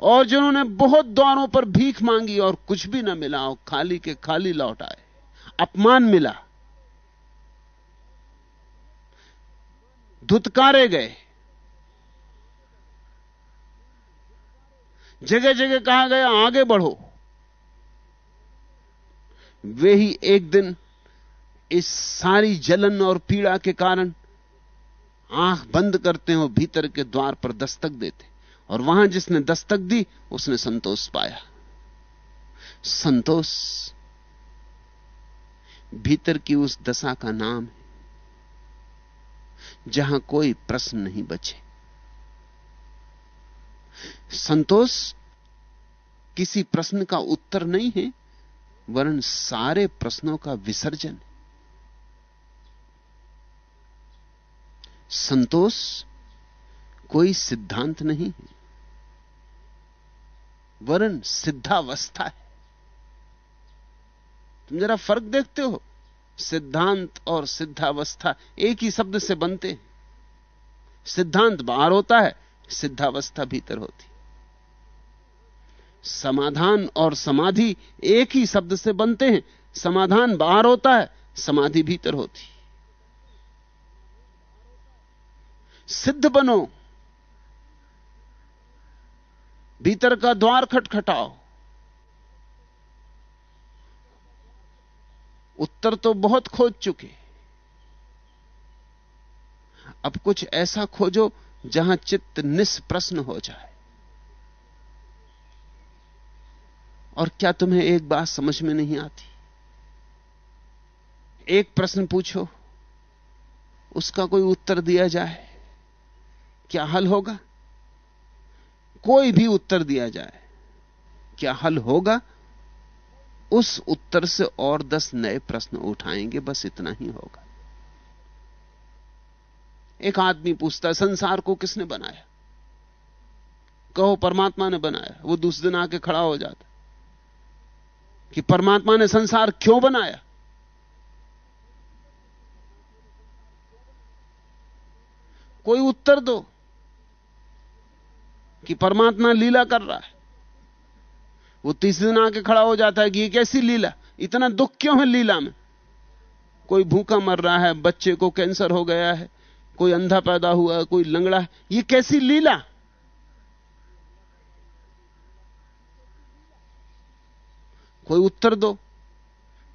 और जिन्होंने बहुत द्वारों पर भीख मांगी और कुछ भी ना मिला, और खाली के खाली लौट आए। अपमान मिला। धुतकारे गए। जगह जगह कहा गया, आगे बढ़ो। वे ही एक दिन इस सारी जलन और पीड़ा के कारण आँख बंद करते हो भीतर के द्वार पर दस्तक देते और वहाँ जिसने दस्तक दी, उसने संतोष पाया। संतोष भीतर की उस दशा का नाम है, जहाँ कोई प्रश्न नहीं बचे। संतोष किसी प्रश्न का उत्तर नहीं है, वरन सारे प्रश्नों का विसर्जन है। संतोष कोई सिद्धांत नहीं है। वरन सिद्धावस्था है। तुम जरा फ़र्क देखते हो? सिद्धांत और सिद्धावस्था एक ही शब्द से बनते हैं। सिद्धांत बाहर होता है, सिद्धावस्था भीतर होती समाधान और समाधि एक ही शब्द से बनते हैं। समाधान बाहर होता है, समाधि भीतर होती सिद्ध बनो भीतर का द्वार खटखटाओ। उत्तर तो बहुत खोज चुके। अब कुछ ऐसा खोजो जहाँ चित्त निष्प्रश्न हो जाए। और क्या तुम्हें एक बात समझ में नहीं आती? एक प्रश्न पूछो, उसका कोई उत्तर दिया जाए। क्या हल होगा? कोई भी उत्तर दिया जाए, क्या हल होगा? उस उत्तर से और दस नए प्रश्न उठाएँगे, बस इतना ही होगा। एक आदमी पूछता संसार को किसने बनाया? कहो, परमात्मा ने बनाया। वो दूसरे दिन आके खड़ा हो जाता कि परमात्मा ने संसार क्यों बनाया? कोई उत्तर दो। कि परमात्मा लीला कर रहा है। वो तीसरे दिन आके खड़ा हो जाता है कि ये कैसी लीला? इतना दुख क्यों है लीला में? कोई भूखा मर रहा है, बच्चे को कैंसर हो गया है, कोई अंधा पैदा हुआ है, कोई लंगड़ा है, ये कैसी लीला? कोई उत्तर दो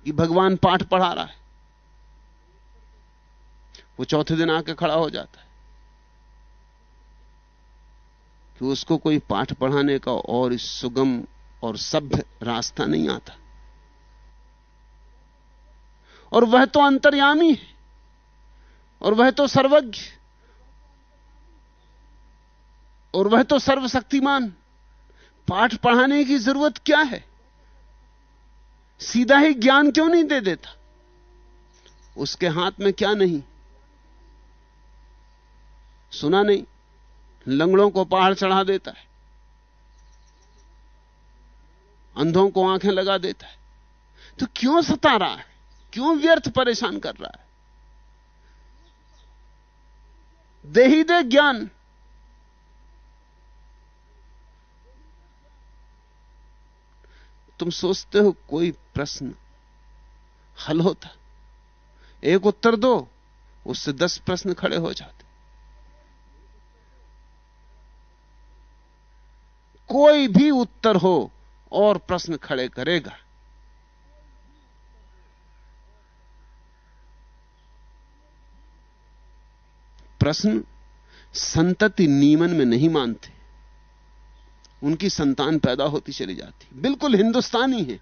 कि भगवान पाठ पढ़ा रहा है। वो चौथे दिन आके खड़ा हो जाता है। कि उसको कोई पाठ पढ़ाने का और सुगम और सभ्य रास्ता नहीं आता। और वह तो अंतर्यामी है, और वह तो सर्वज्ञ, और वह तो सर्वशक्तिमान। पाठ पढ़ाने की ज़रूरत क्या है? सीधा ही ज्ञान क्यों नहीं दे देता? उसके हाथ में क्या नहीं? सुना नहीं। लंगड़ों को पहाड़ चढ़ा देता है। अंधों को आँखें लगा देता है। तो क्यों सता रहा है? क्यों व्यर्थ परेशान कर रहा है? दे ही दे ज्ञान। तुम सोचते हो कोई प्रश्न हल होता? एक उत्तर दो, उससे दस प्रश्न खड़े हो जाते। कोई भी उत्तर हो और प्रश्न खड़े करेगा। प्रश्न संतति नियमन में नहीं मानते। उनकी संतान पैदा होती चली जाती। बिल्कुल हिंदुस्तानी है।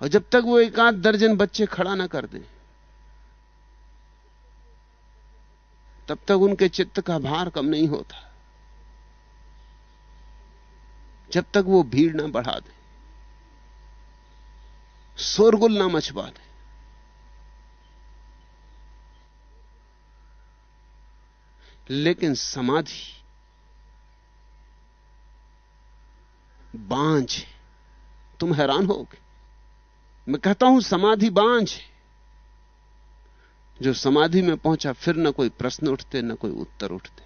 और जब तक वो एक आध दर्जन बच्चे खड़ा ना कर दें तब तक उनके चित्त का भार कम नहीं होता। जब तक वो भीड़ ना बढ़ा दे, शोरगुल ना मचवा दे। लेकिन समाधि, बांझ तुम हैरान होगे मैं कहता हूँ, समाधि बांझ जो समाधि में पहुँचा, फिर न कोई प्रश्न उठते, न कोई उत्तर उठते।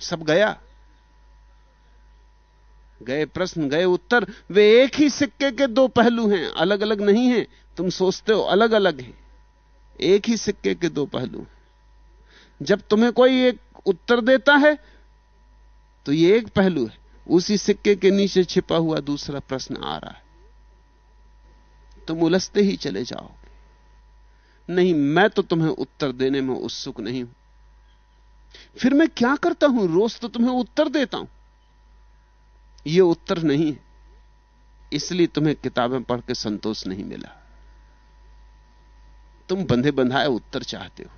सब गया। गए प्रश्न, गए उत्तर। वे एक ही सिक्के के दो पहलू हैं अलग अलग नहीं हैं। तुम सोचते हो अलग अलग हैं। एक ही सिक्के के दो पहलू जब तुम्हें कोई एक उत्तर देता है तो ये एक पहलू है। उसी सिक्के के नीचे छिपा हुआ दूसरा प्रश्न आ रहा है। तुम उलझते ही चले जाओगे नहीं, मैं तो तुम्हें उत्तर देने में उत्सुक नहीं हूँ। फिर मैं क्या करता हूँ? रोज तो तुम्हें उत्तर देता हूँ। यह उत्तर नहीं है। इसलिए तुम्हें किताबें पढ़ के संतोष नहीं मिला। तुम बंधे बंधाए उत्तर चाहते हो।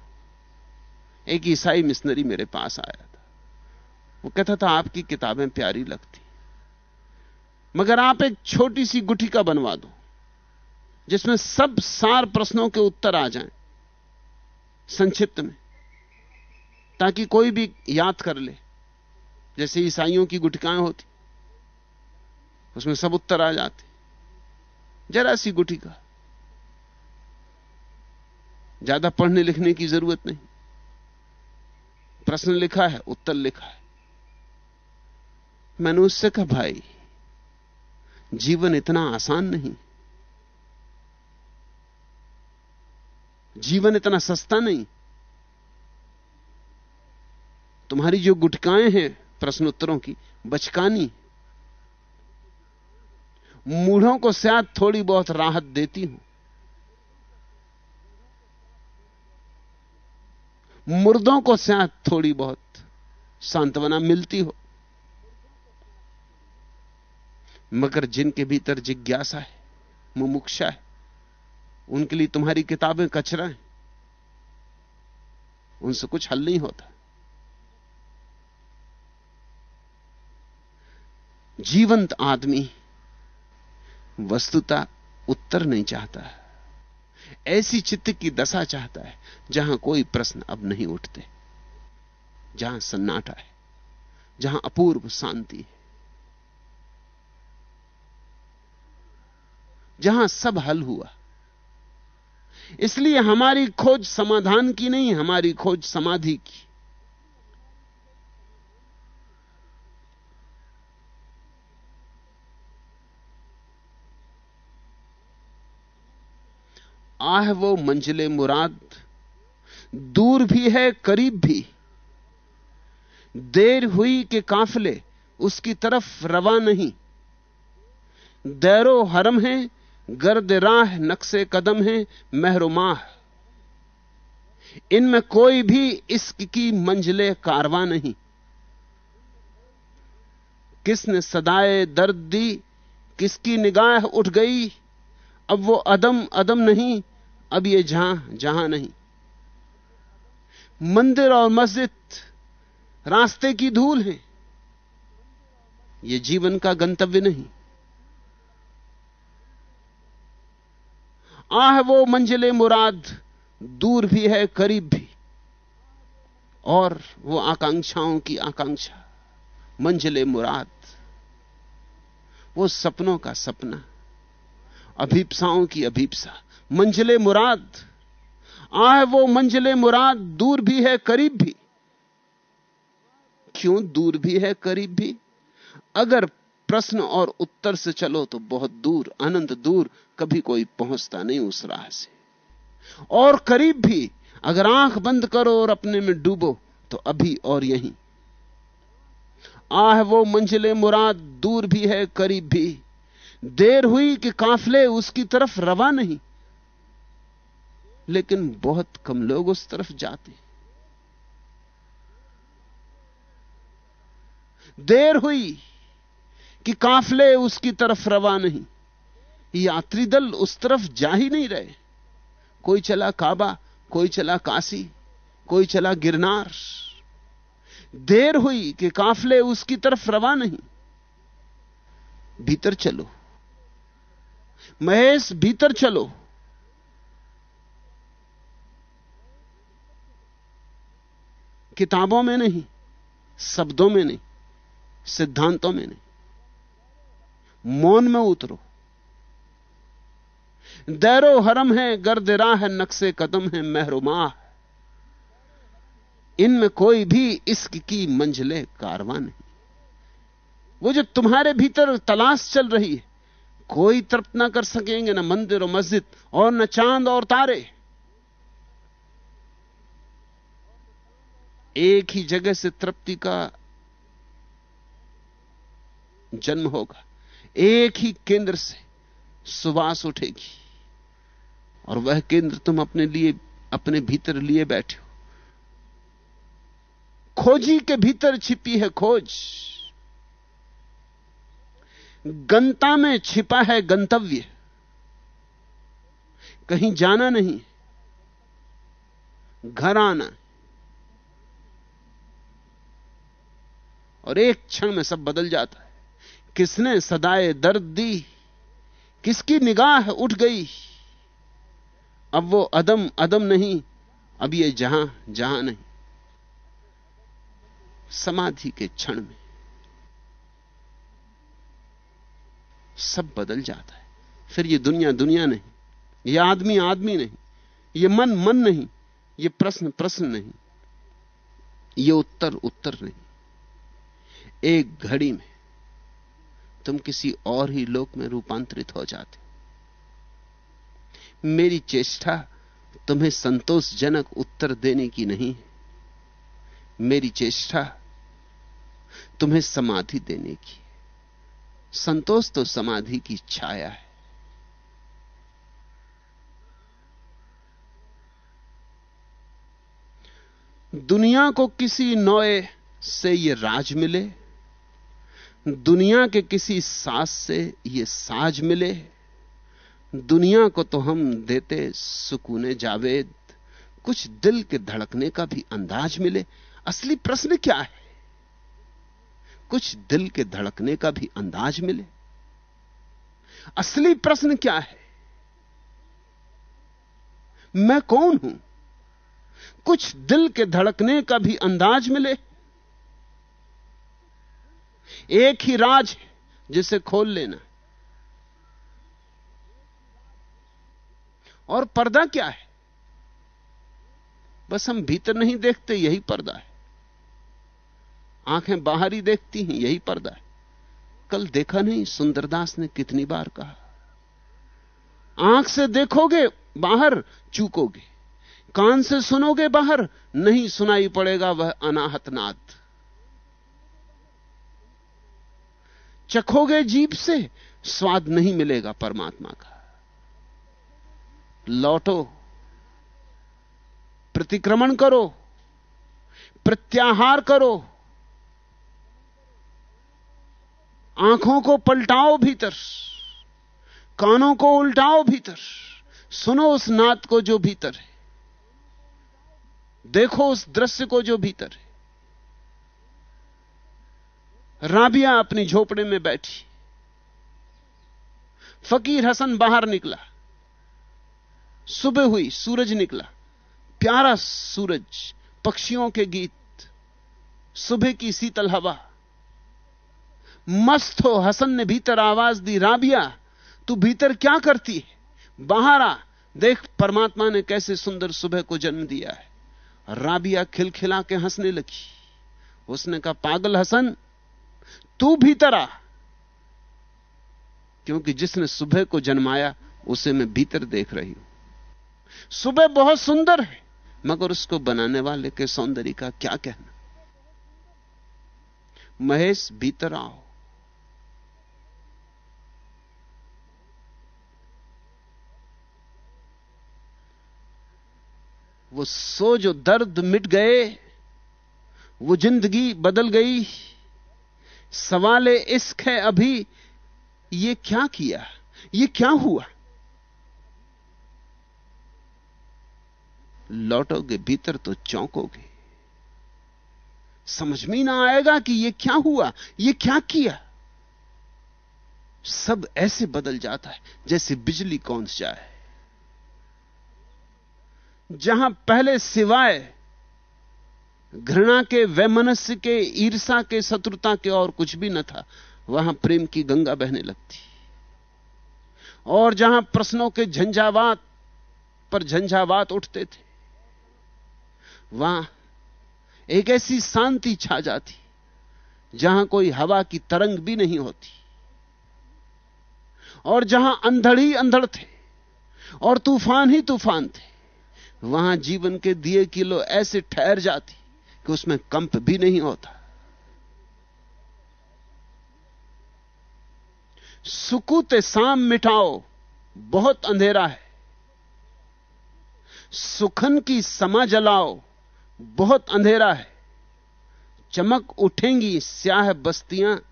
एक ईसाई मिशनरी मेरे पास आया था। वो कहता था, आपकी किताबें प्यारी लगती। मगर आप एक छोटी सी गुठी का बनवा दो। जिसमें सब सार प्रश्नों के उत्तर आ जाएँ, संक्षिप्त में, ताकि कोई भी याद कर ले। जैसे ईसाइयों की गुटिकाएँ होती, उसमें सब उत्तर आ जाते। जरा सी गुटिका ज़्यादा पढ़ने लिखने की ज़रूरत नहीं। प्रश्न लिखा है, उत्तर लिखा है। मैंने उससे कहा, भाई, जीवन इतना आसान नहीं जीवन इतना सस्ता नहीं। तुम्हारी जो गुटकाएँ हैं प्रश्न उत्तरों की, बचकानी, मूढ़ों को शायद थोड़ी बहुत राहत देती हूँ। मुर्दों को शायद थोड़ी बहुत सांत्वना मिलती हो। मगर जिनके भीतर जिज्ञासा है, मुमुक्षा है उनके लिए तुम्हारी किताबें कचरा हैं। उनसे कुछ हल नहीं होता। जीवंत आदमी वस्तुता उत्तर नहीं चाहता। है ऐसी चित्त की दशा चाहता है, जहाँ कोई प्रश्न अब नहीं उठते, जहाँ सन्नाटा है, जहाँ अपूर्व शांति है, जहाँ सब हल हुआ। इसलिए हमारी खोज समाधान की नहीं, हमारी खोज समाधि की। आह वो मंजिले मुराद, दूर भी है, करीब भी। देर हुई के काफले, उसकी तरफ़ रवा नहीं। दैरो हरम है गर्द राह नक्शे कदम है महरुमाह इनमें कोई भी इश्क की मंजिले कारवा नहीं। किसने सदाए दर्द दी, किसकी निगाह उठ गई, अब वो अदम अदम नहीं, अब ये जहाँ जहाँ नहीं। मंदिर और मस्जिद रास्ते की धूल है, ये जीवन का गंतव्य नहीं। आह वो मंजिले मुराद, दूर भी है, करीब भी। और वो आकांक्षाओं की आकांक्षा, मंजिले मुराद। वो सपनों का सपना, अभीपसाओं की अभीपसा। मंजिले मुराद, आह वो मंजिले मुराद, दूर भी है, करीब भी। क्यों दूर भी है, करीब भी? अगर प्रश्न और उत्तर से चलो तो बहुत दूर अनंत दूर, कभी कोई पहुँचता नहीं उस राह से। और करीब भी, अगर आँख बंद करो और अपने में डूबो तो अभी और यहीं। आह, वो मंजिले मुराद दूर भी है, करीब भी। देर हुई कि काफले उसकी तरफ़ रवा नहीं। लेकिन बहुत कम लोग उस तरफ़ जाते देर हुई कि काफले उसकी तरफ़ रवा नहीं। यात्री दल उस तरफ़ जा ही नहीं रहे। कोई चला काबा, कोई चला काशी, कोई चला गिरनार। देर हुई कि काफले उसकी तरफ़ रवा नहीं। भीतर चलो। महेश, भीतर चलो। किताबों में नहीं, शब्दों में नहीं, सिद्धांतों में नहीं। मौन में उतरो। दैरो हरम है, गर्द राह है, नक्शे कदम है महरुमाह इनमें कोई भी इश्क की मंजिले कारवा नहीं। वो जो तुम्हारे भीतर तलाश चल रही है, कोई तृप्त ना कर सकेंगे ना मंदिर और मस्जिद और न चाँद और तारे। एक ही जगह से तृप्ति का जन्म होगा। एक ही केंद्र से सुवास उठेगी। और वह केंद्र तुम अपने लिए, अपने भीतर लिए बैठे हो। खोजी के भीतर छिपी है खोज। गंता में छिपा है गंतव्य। कहीं जाना नहीं, घर आना। और एक क्षण में सब बदल जाता है। किसने सदाए दर्द दी? किसकी निगाह उठ गई? अब वो अदम अदम नहीं, अब ये जहाँ जहाँ नहीं। समाधि के क्षण में सब बदल जाता है। फिर ये दुनिया दुनिया नहीं, ये आदमी आदमी नहीं, ये मन मन नहीं, ये प्रश्न प्रश्न नहीं, ये उत्तर उत्तर नहीं। एक घड़ी में तुम किसी और ही लोक में रूपांतरित हो जाते। मेरी चेष्टा तुम्हें संतोषजनक उत्तर देने की नहीं मेरी चेष्टा तुम्हें समाधि देने की संतोष तो समाधि की छाया है। दुनिया को किसी नौए से यह राज मिले दुनिया के किसी सास से यह साज मिले, दुनिया को तो हम देते सुकूने जावेद, कुछ दिल के धड़कने का भी अंदाज मिले। असली प्रश्न क्या है? कुछ दिल के धड़कने का भी अंदाज मिले। असली प्रश्न क्या है? मैं कौन हूँ? कुछ दिल के धड़कने का भी अंदाज मिले एक ही राज जिसे खोल लेना। और पर्दा क्या है? बस हम भीतर नहीं देखते, यही पर्दा है। आँखें बाहर ही देखती हैं, यही पर्दा है। कल देखा नहीं, सुंदरदास ने कितनी बार कहा। आँख से देखोगे, बाहर चूकोगे। कान से सुनोगे, बाहर नहीं सुनाई पड़ेगा वह अनाहत नाद चखोगे जीप से, स्वाद नहीं मिलेगा परमात्मा का। लौटो, प्रतिक्रमण करो, प्रत्याहार करो, आँखों को पलटाओ भीतर, कानों को उल्टाओ भीतर, सुनो उस नात को जो भीतर है, देखो उस दृश्य को जो भीतर है। राबिया अपनी झोपड़े में बैठी। फकीर हसन बाहर निकला। सुबह हुई, सूरज निकला। प्यारा सूरज, पक्षियों के गीत, सुबह की शीतल हवा। मस्त हो, हसन ने भीतर आवाज़ दी, राबिया, तू भीतर क्या करती है? बाहर आ, देख परमात्मा ने कैसे सुंदर सुबह को जन्म दिया है। राबिया खिलखिला के हंसने लगी। उसने कहा, पागल हसन तू भीतर आ क्योंकि जिसने सुबह को जन्माया उसे मैं भीतर देख रही हूँ। सुबह बहुत सुंदर है। मगर उसको बनाने वाले के सौंदर्य का क्या कहना? महेश भीतर आओ। वो सो जो दर्द मिट गए वो ज़िंदगी बदल गई। सवाल इश्क है अभी, ये क्या किया? ये क्या हुआ? लौटोगे, भीतर तो चौंकोगे। समझ में ना आएगा कि यह क्या हुआ यह क्या किया? सब ऐसे बदल जाता है, जैसे बिजली कौन जाए। जहाँ पहले सिवाय घृणा के, वैमनस्य के ईर्षा के, शत्रुता के और कुछ भी न था, वहाँ प्रेम की गंगा बहने लगती। और जहाँ प्रश्नों के झंझावात पर झंझावात उठते थे, वहाँ एक ऐसी शांति छा जाती, जहाँ कोई हवा की तरंग भी नहीं होती। और जहाँ अंधड़ ही अंधड़ थे, और तूफ़ान ही तूफ़ान थे, वहाँ जीवन के दिए किलो ऐसे ठहर जाती। कि उसमें कंप भी नहीं होता। सुकूते शाम मिटाओ, बहुत अंधेरा है। सुखन की समा जलाओ, बहुत अंधेरा है। चमक उठेंगी स्याह बस्तियाँ,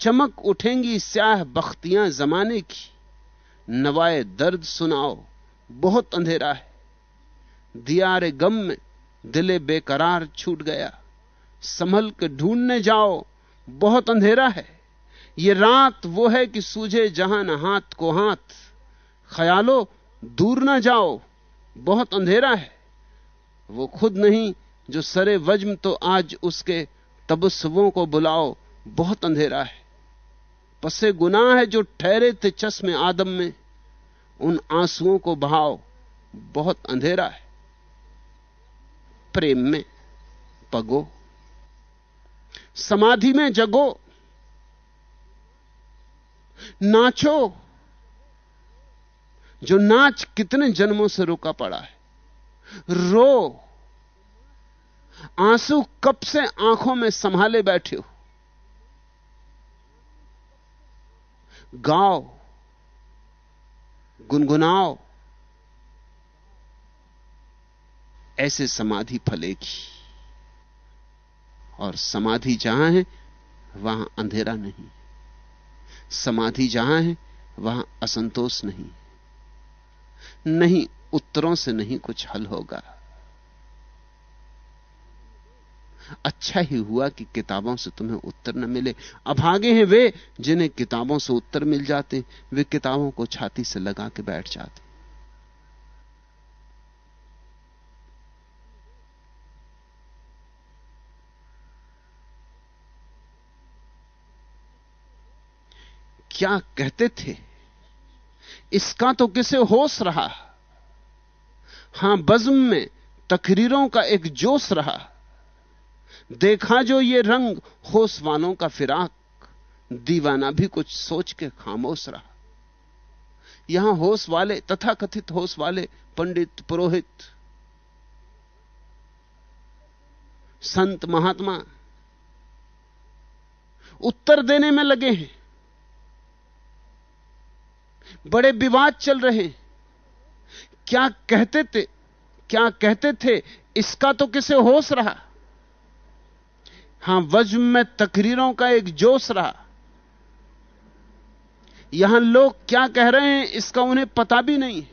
चमक उठेंगी स्याह बख्तियाँ जमाने की। नवाए दर्द सुनाओ, बहुत अंधेरा है। दियारे गम में दिले बेकरार छूट गया। संभल के ढूँढने जाओ, बहुत अंधेरा है। ये रात वो है कि सूझे जहाँ न हाथ को हाथ। ख्यालो, दूर ना जाओ, बहुत अंधेरा है। वो खुद नहीं, जो सरे वज्म तो आज उसके तबस्वों को बुलाओ, बहुत अंधेरा है। पसे गुनाह है जो ठहरे थे चश्मे आदम में, उन आंसुओं को बहाओ, बहुत अंधेरा है। प्रेम में पगो। समाधि में जगो। नाचो। जो नाच कितने जन्मों से रुका पड़ा है। रो। आँसू कब से आँखों में संभाले बैठे हो। गाओ। गुनगुनाओ। ऐसे समाधि फलेगी। और समाधि जहाँ है, वहाँ अंधेरा नहीं। समाधि जहाँ है, वहाँ असंतोष नहीं। नहीं, उत्तरों से नहीं कुछ हल होगा। अच्छा ही हुआ कि किताबों से तुम्हें उत्तर न मिले। अभागे हैं वे, जिन्हें किताबों से उत्तर मिल जाते, वे किताबों को छाती से लगा के बैठ जाते। क्या कहते थे? इसका तो किसे होश रहा? हाँ, बज्म में तकरीरों का एक जोश रहा। देखा जो ये रंग होश वालों का फिराक। दीवाना भी कुछ सोच के खामोश रहा। यहाँ होश वाले तथा कथित होश वाले पंडित, पुरोहित। संत महात्मा, उत्तर देने में लगे हैं। बड़े विवाद चल रहे। क्या कहते थे? क्या कहते थे? इसका तो किसे होश रहा? हाँ, वज्म में तकरीरों का एक जोश रहा। यहाँ लोग क्या कह रहे हैं, इसका उन्हें पता भी नहीं।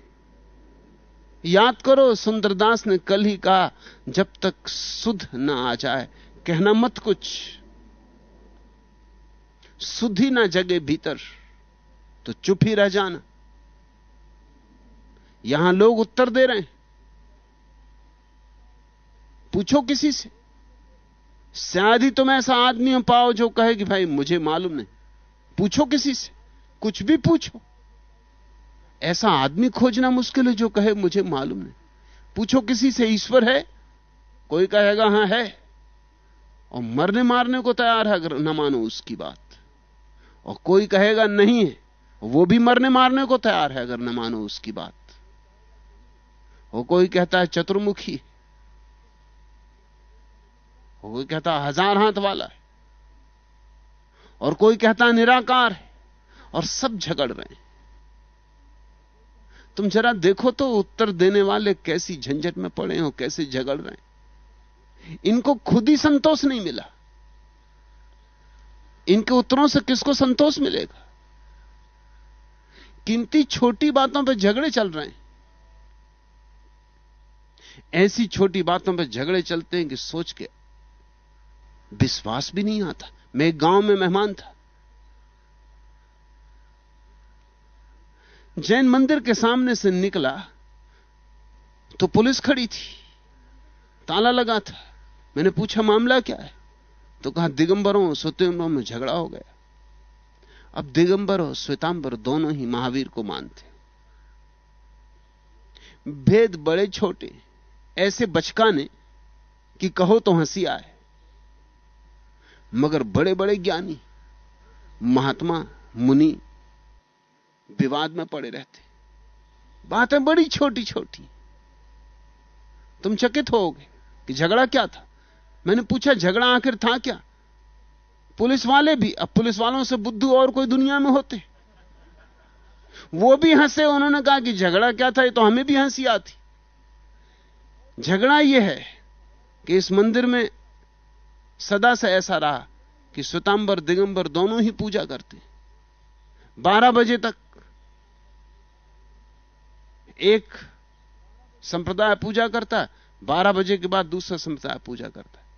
याद करो, सुंदरदास ने कल ही कहा, जब तक सुध ना आ जाए, कहना मत कुछ। सुधी ना जगे भीतर। तो चुप ही रह जाना। यहाँ लोग उत्तर दे रहे हैं। पूछो किसी से, शायद ही तुम ऐसा आदमी हो, पाओ जो कहे कि भाई मुझे मालूम नहीं। पूछो किसी से, कुछ भी पूछो। ऐसा आदमी खोजना मुश्किल है जो कहे मुझे मालूम नहीं। पूछो किसी से, ईश्वर है? कोई कहेगा, हाँ, है। और मरने मारने को तैयार है अगर न मानो उसकी बात। और कोई कहेगा, नहीं है। वो भी मरने मारने को तैयार है अगर न मानो उसकी बात। वो कोई कहता है चतुर्मुखी वो कोई कहता है हज़ार हाथ वाला है, और कोई कहता है निराकार है, और सब झगड़ रहे हैं। तुम जरा देखो तो उत्तर देने वाले कैसी झंझट में पड़े हो, कैसे झगड़ रहे हैं। इनको खुद ही संतोष नहीं मिला। इनके उत्तरों से किसको संतोष मिलेगा? किंती छोटी बातों पर झगड़े चल रहे हैं। ऐसी छोटी बातों पर झगड़े चलते हैं कि सोच के विश्वास भी नहीं आता। मैं एक गाँव में मेहमान था। जैन मंदिर के सामने से निकला तो पुलिस खड़ी थी। ताला लगा था। मैंने पूछा, मामला क्या है? तो कहा, दिगंबरों स्वतंबरों में झगड़ा हो गया। अब दिगंबर और श्वेतांबर दोनों ही महावीर को मानते भेद बड़े छोटे, ऐसे बचकाने कि कहो तो हँसी आए। मगर बड़े बड़े ज्ञानी, महात्मा, मुनि विवाद में पड़े रहते। बातें बड़ी छोटी छोटी तुम चकित होगे कि झगड़ा क्या था? मैंने पूछा, झगड़ा आखिर था क्या? पुलिस वाले भी, अब पुलिस वालों से बुद्धू और कोई दुनिया में होते। वो भी हंसे, उन्होंने कहा कि झगड़ा क्या था, ये तो हमें भी हँसी आती। झगड़ा यह है कि इस मंदिर में सदा से ऐसा रहा कि स्वतांबर दिगंबर दोनों ही पूजा करते। बारह बजे तक एक संप्रदाय पूजा करता है बारह बजे के बाद दूसरा संप्रदाय पूजा करता। है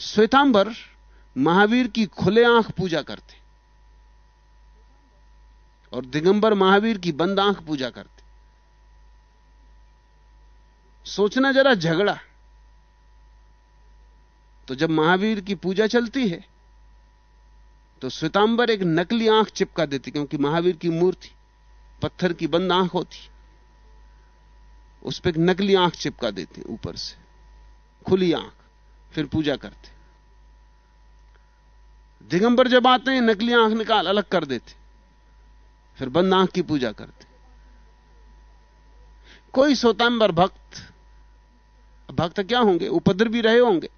श्वेतांबर महावीर की खुले आँख पूजा करते और दिगंबर महावीर की बंद आँख पूजा करते। सोचना जरा झगड़ा। तो जब महावीर की पूजा चलती है तो श्वेतांबर एक नकली आँख चिपका देती, क्योंकि महावीर की मूर्ति, पत्थर की बंद आँख होती। उस पर एक नकली आँख चिपका देते ऊपर से। खुली आँख। फिर पूजा करते। दिगंबर जब आते हैं, नकली आँख निकाल, अलग कर देते। फिर बंद आँख की पूजा करते। कोई सोतांबर भक्त भक्त क्या होंगे? उपद्र भी रहे होंगे।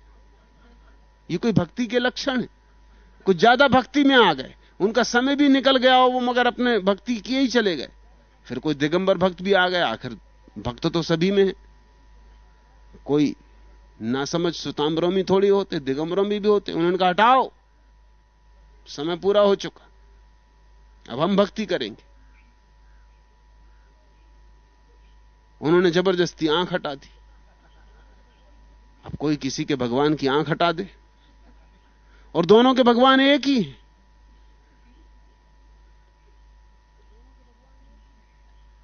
ये कोई भक्ति के लक्षण है। कुछ ज़्यादा भक्ति में आ गए। उनका समय भी निकल गया हो, वो मगर अपने भक्ति किए ही चले गए। फिर कोई दिगंबर भक्त भी आ गया। आखिर भक्त तो सभी में है। कोई ना समझ सुतांबरों में थोड़ी होते, दिगंबरों में भी होते, उन्होंने कहा, हटाओ। समय पूरा हो चुका। अब हम भक्ति करेंगे। उन्होंने ज़बरदस्ती आँख हटा दी। अब कोई किसी के भगवान की आँख हटा दे। और दोनों के भगवान एक ही हैं।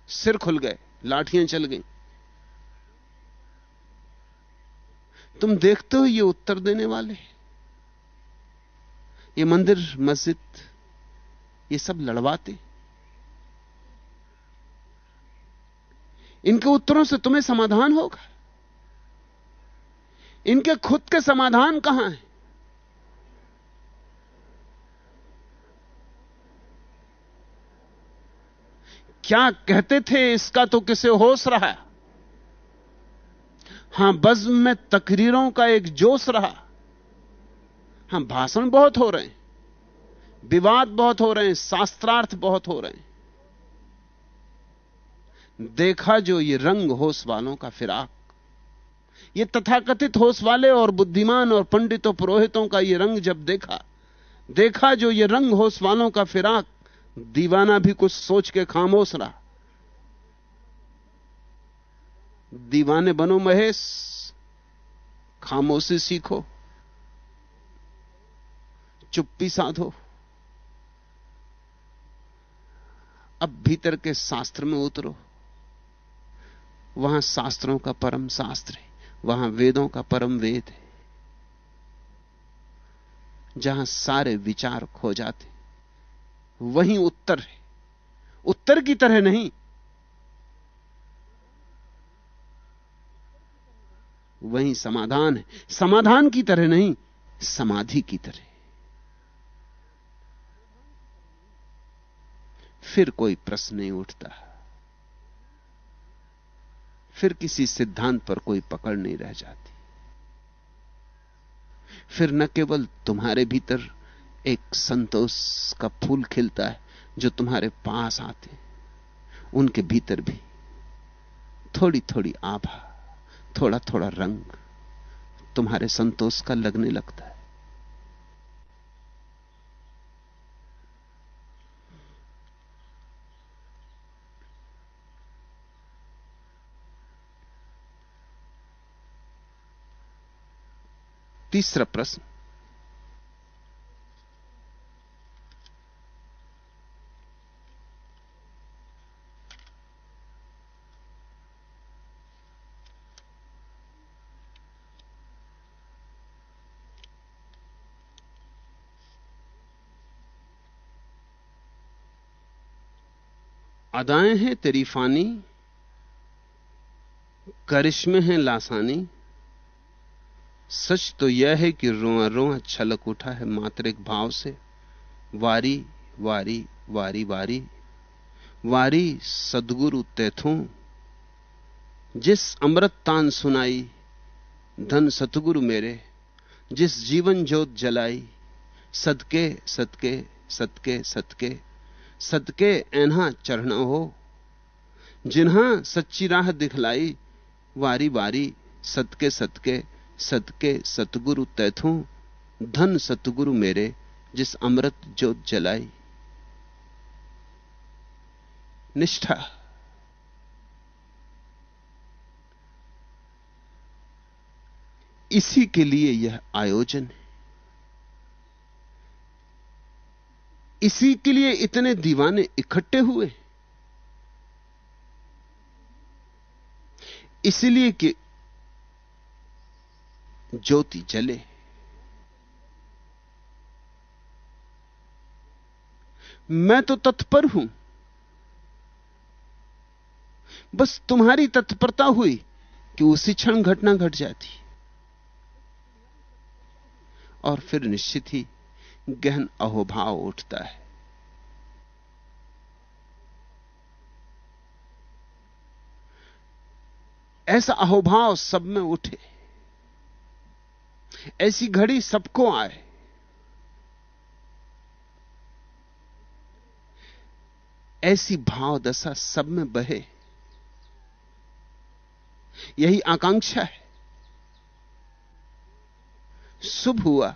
सिर खुल गए, लाठियाँ चल गई। तुम देखते हो ये उत्तर देने वाले ये मंदिर, मस्जिद, ये सब लड़वाते इनके उत्तरों से तुम्हें समाधान होगा। इनके खुद के समाधान कहाँ हैं? क्या कहते थे इसका तो किसे होश रहा हाँ? बज्म में तकरीरों का एक जोश रहा। हाँ, भाषण बहुत हो रहे हैं, विवाद बहुत हो रहे हैं, शास्त्रार्थ बहुत हो रहे हैं। देखा जो ये रंग होश वालों का फिराक, ये तथाकथित होश वाले और बुद्धिमान और पंडितों पुरोहितों का ये रंग जब देखा देखा जो ये रंग होश वालों का फिराक, दीवाना भी कुछ सोच के खामोश रहा। दीवाने बनो महेश, खामोशी सीखो, चुप्पी साधो। अब भीतर के शास्त्र में उतरो। वहाँ शास्त्रों का परम शास्त्र है, वहाँ वेदों का परम वेद है। जहाँ सारे विचार खो जाते, वहीं उत्तर है। उत्तर की तरह नहीं वहीं समाधान है। समाधान की तरह नहीं, समाधि की तरह। फिर कोई प्रश्न नहीं उठता। फिर किसी सिद्धांत पर कोई पकड़ नहीं रह जाती। फिर न केवल तुम्हारे भीतर एक संतोष का फूल खिलता है जो तुम्हारे पास आते उनके भीतर भी थोड़ी थोड़ी आभा। थोड़ा थोड़ा रंग तुम्हारे संतोष का लगने लगता है। तीसरा प्रश्न अदाएँ हैं तेरी फानी, करिश्मे हैं लासानी। सच तो यह है कि रोआ रोआ छलक उठा है मात्रिक भाव से। वारी वारी वारी वारी वारी सदगुरु तैथों। जिस अमृत तान सुनाई, धन सतगुरु मेरे। जिस जीवन ज्योत जलाई, सदके सदके सदके सदके। सदके एन्हा चढ़ना हो। जिन्हा सच्ची राह दिखलाई, वारी वारी सदके सदके सदके सतगुरु तैथू धन सतगुरु मेरे, जिस अमृत ज्योत जलाई। निष्ठा। इसी के लिए यह आयोजन है। इसी के लिए इतने दीवाने इकट्ठे हुए। इसलिए कि ज्योति जले। मैं तो तत्पर हूँ। बस तुम्हारी तत्परता हुई कि उसी क्षण घटना घट जाती। और फिर निश्चित ही गहन अहोभाव उठता है। ऐसा अहोभाव सब में उठे। ऐसी घड़ी सबको आए। ऐसी भाव दशा सब में बहे। यही आकांक्षा है। शुभ हुआ।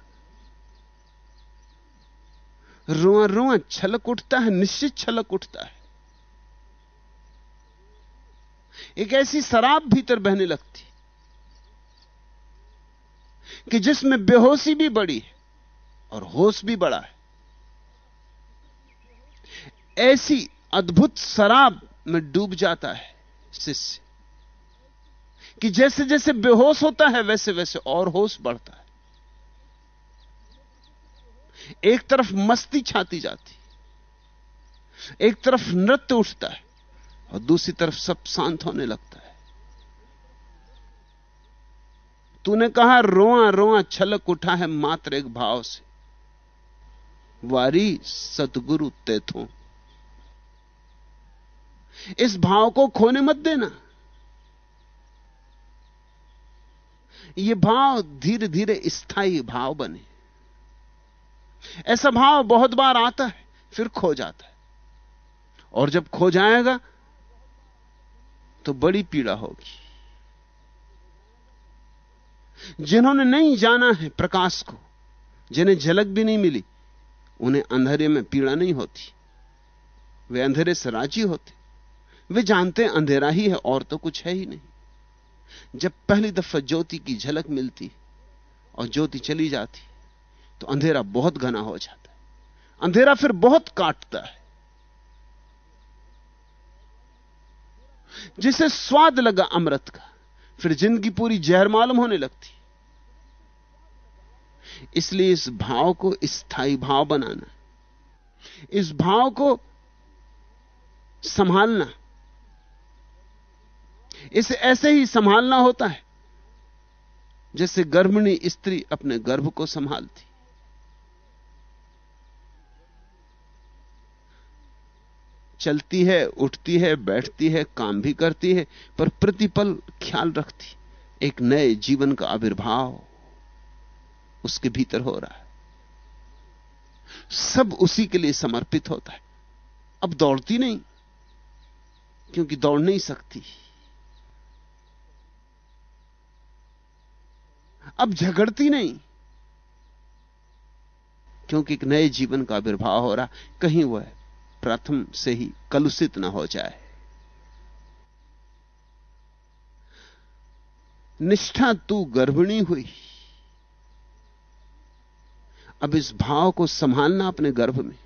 रुआ रुआ छलक उठता है, निश्चित छलक उठता है। एक ऐसी शराब भीतर बहने लगती कि जिसमें बेहोशी भी बड़ी है और होश भी बड़ा है। ऐसी अद्भुत शराब में डूब जाता है शिष्य कि जैसे जैसे बेहोश होता है वैसे वैसे और होश बढ़ता है। एक तरफ़ मस्ती छाती जाती, एक तरफ़ नृत्य उठता है और दूसरी तरफ़ सब शांत होने लगता है। तूने कहा, रोआ रोआ छलक उठा है मात्र एक भाव से। वारी सतगुरु तेथों इस भाव को खोने मत देना। यह भाव धीरे धीरे स्थायी भाव बने। ऐसा भाव बहुत बार आता है, फिर खो जाता है। और जब खो जाएगा तो बड़ी पीड़ा होगी। जिन्होंने नहीं जाना है प्रकाश को, जिन्हें झलक भी नहीं मिली, उन्हें अंधेरे में पीड़ा नहीं होती। वे अंधेरे से राज़ी होते। वे जानते अंधेरा ही है, और तो कुछ है ही नहीं। जब पहली दफ़ा ज्योति की झलक मिलती, और ज्योति चली जाती तो अंधेरा बहुत घना हो जाता है। अंधेरा फिर बहुत काटता है। जिसे स्वाद लगा अमृत का, फिर ज़िंदगी पूरी जहर मालूम होने लगती। इसलिए इस भाव को स्थायी भाव बनाना, इस भाव को संभालना, इसे ऐसे ही संभालना होता है जैसे गर्भिणी स्त्री अपने गर्भ को संभालती। चलती है, उठती है, बैठती है, काम भी करती है, पर प्रतिपल ख्याल रखती। एक नए जीवन का आविर्भाव उसके भीतर हो रहा है। सब उसी के लिए समर्पित होता है। अब दौड़ती नहीं, क्योंकि दौड़ नहीं सकती। अब झगड़ती नहीं, क्योंकि एक नए जीवन का आविर्भाव हो रहा। कहीं वह प्रथम से ही कलुषित ना हो जाए। निष्ठा तू गर्भिणी हुई। अब इस भाव को संभालना अपने गर्भ में।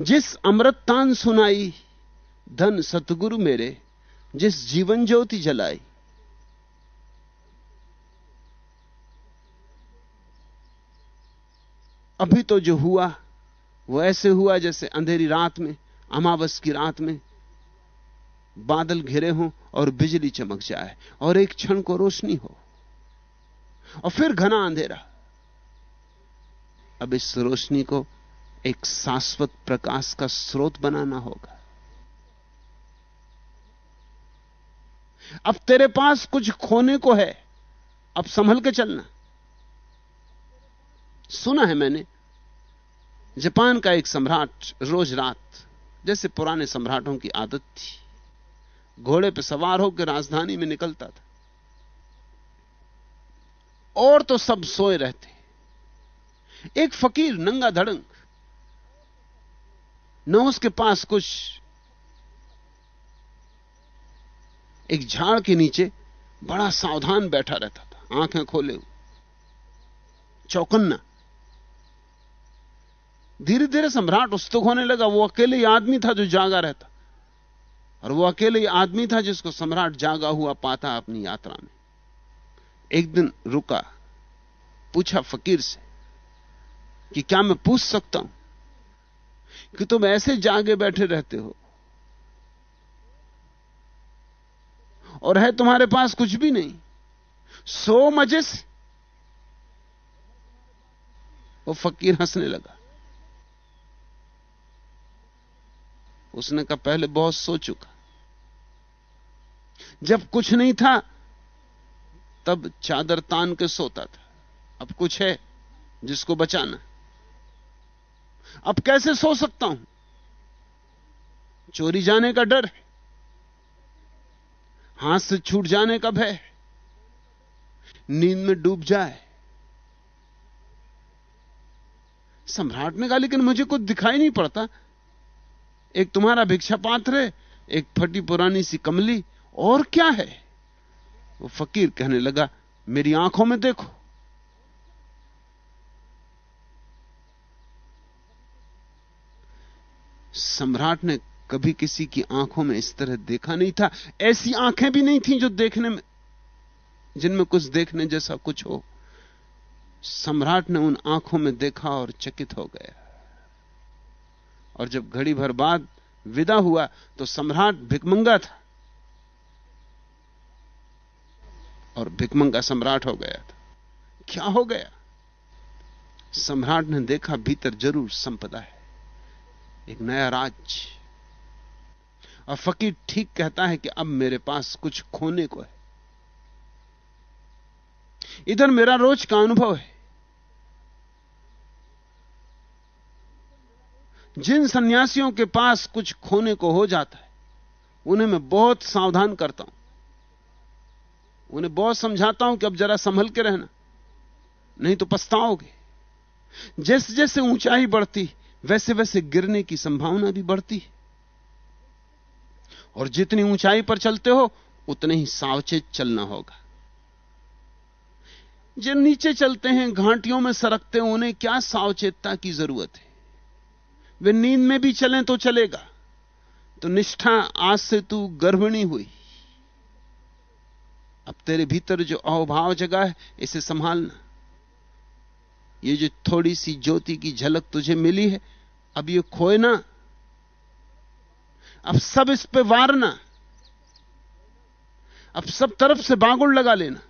जिस अमृतान सुनाई, धन सतगुरु मेरे, जिस जीवन ज्योति जलाई। अभी तो जो हुआ वो ऐसे हुआ जैसे अंधेरी रात में, अमावस की रात में बादल घिरे हों और बिजली चमक जाए और एक क्षण को रोशनी हो और फिर घना अंधेरा। अब इस रोशनी को एक शाश्वत प्रकाश का स्रोत बनाना होगा। अब तेरे पास कुछ खोने को है, अब संभल के चलना। सुना है मैंने जापान का एक सम्राट रोज रात, जैसे पुराने सम्राटों की आदत थी, घोड़े पर सवार होकर राजधानी में निकलता था। और तो सब सोए रहते। एक फकीर नंगा धड़ंग, न उसके पास कुछ, एक झाड़ के नीचे बड़ा सावधान बैठा रहता था, आँखें खोले चौकन्ना धीरे धीरे सम्राट उस्तुक होने लगा। वो अकेले आदमी था जो जागा रहता। और वो अकेले आदमी था जिसको सम्राट जागा हुआ पाता अपनी यात्रा में। एक दिन रुका, पूछा फकीर से कि क्या मैं पूछ सकता हूँ कि तुम ऐसे जागे बैठे रहते हो और है तुम्हारे पास कुछ भी नहीं। सो मज़े से। वो फकीर हंसने लगा। उसने कहा, पहले बहुत सो चुका। जब कुछ नहीं था, तब चादर तान के सोता था। अब कुछ है जिसको बचाना। अब कैसे सो सकता हूँ? चोरी जाने का डर है। हाथ से छूट जाने का भय नींद में डूब जाए। सम्राट ने कहा, लेकिन मुझे कुछ दिखाई नहीं पड़ता। एक तुम्हारा भिक्षा पात्र है, एक फटी पुरानी सी कमली, और क्या है? वो फकीर कहने लगा, मेरी आँखों में देखो। सम्राट ने कभी किसी की आँखों में इस तरह देखा नहीं था। ऐसी आँखें भी नहीं थी जो देखने में, जिनमें कुछ देखने जैसा कुछ हो। सम्राट ने उन आँखों में देखा और चकित हो गया। और जब घड़ी भर बाद विदा हुआ तो सम्राट भिकमंगा था। और भिकमंगा सम्राट हो गया था। क्या हो गया? सम्राट ने देखा भीतर ज़रूर संपदा है। एक नया राज। और फकीर ठीक कहता है कि अब मेरे पास कुछ खोने को है। इधर मेरा रोज का अनुभव है। जिन सन्यासियों के पास कुछ खोने को हो जाता है, उन्हें मैं बहुत सावधान करता हूँ। उन्हें बहुत समझाता हूँ कि अब जरा संभल के रहना, नहीं तो पछताओगे। जैसे जैसे ऊंचाई बढ़ती वैसे वैसे गिरने की संभावना भी बढ़ती है। और जितनी ऊंचाई पर चलते हो, उतने ही सावचेत चलना होगा। जिन नीचे चलते हैं, घाटियों में सरकते उन्हें क्या सावचेतता की ज़रूरत है? वे नींद में भी चलें तो चलेगा। तो निष्ठा, आज से तू गर्भिणी हुई। अब तेरे भीतर जो अवभाव जगा है, इसे संभालना। ये जो थोड़ी सी ज्योति की झलक तुझे मिली है, अब ये खोए ना। अब सब इस पे वारना। अब सब तरफ़ से बागुड़ लगा लेना।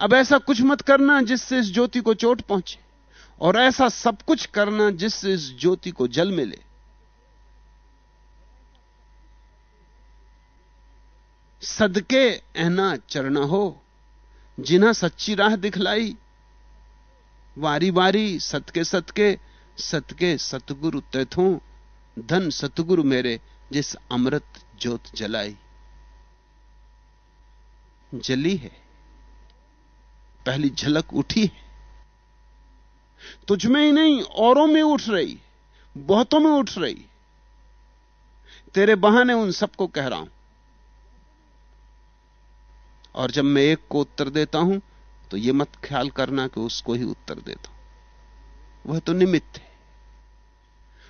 अब ऐसा कुछ मत करना जिससे इस ज्योति को चोट पहुँचे। और ऐसा सब कुछ करना जिससे इस ज्योति को जल मिले। सदके ऐना चरना हो, जिन्हा सच्ची राह दिखलाई वारी वारी सतके सतके सतके सतगुरु तैथू, धन सतगुरु मेरे, जिस अमृत ज्योत जलाई। जली है, पहली झलक उठी है। तुझ में ही नहीं, औरों में उठ रही, बहुतों में उठ रही। तेरे बहाने उन सबको कह रहा हूँ। और जब मैं एक को उत्तर देता हूँ तो यह मत ख्याल करना कि उसको ही उत्तर देता हूँ। वह तो निमित्त है।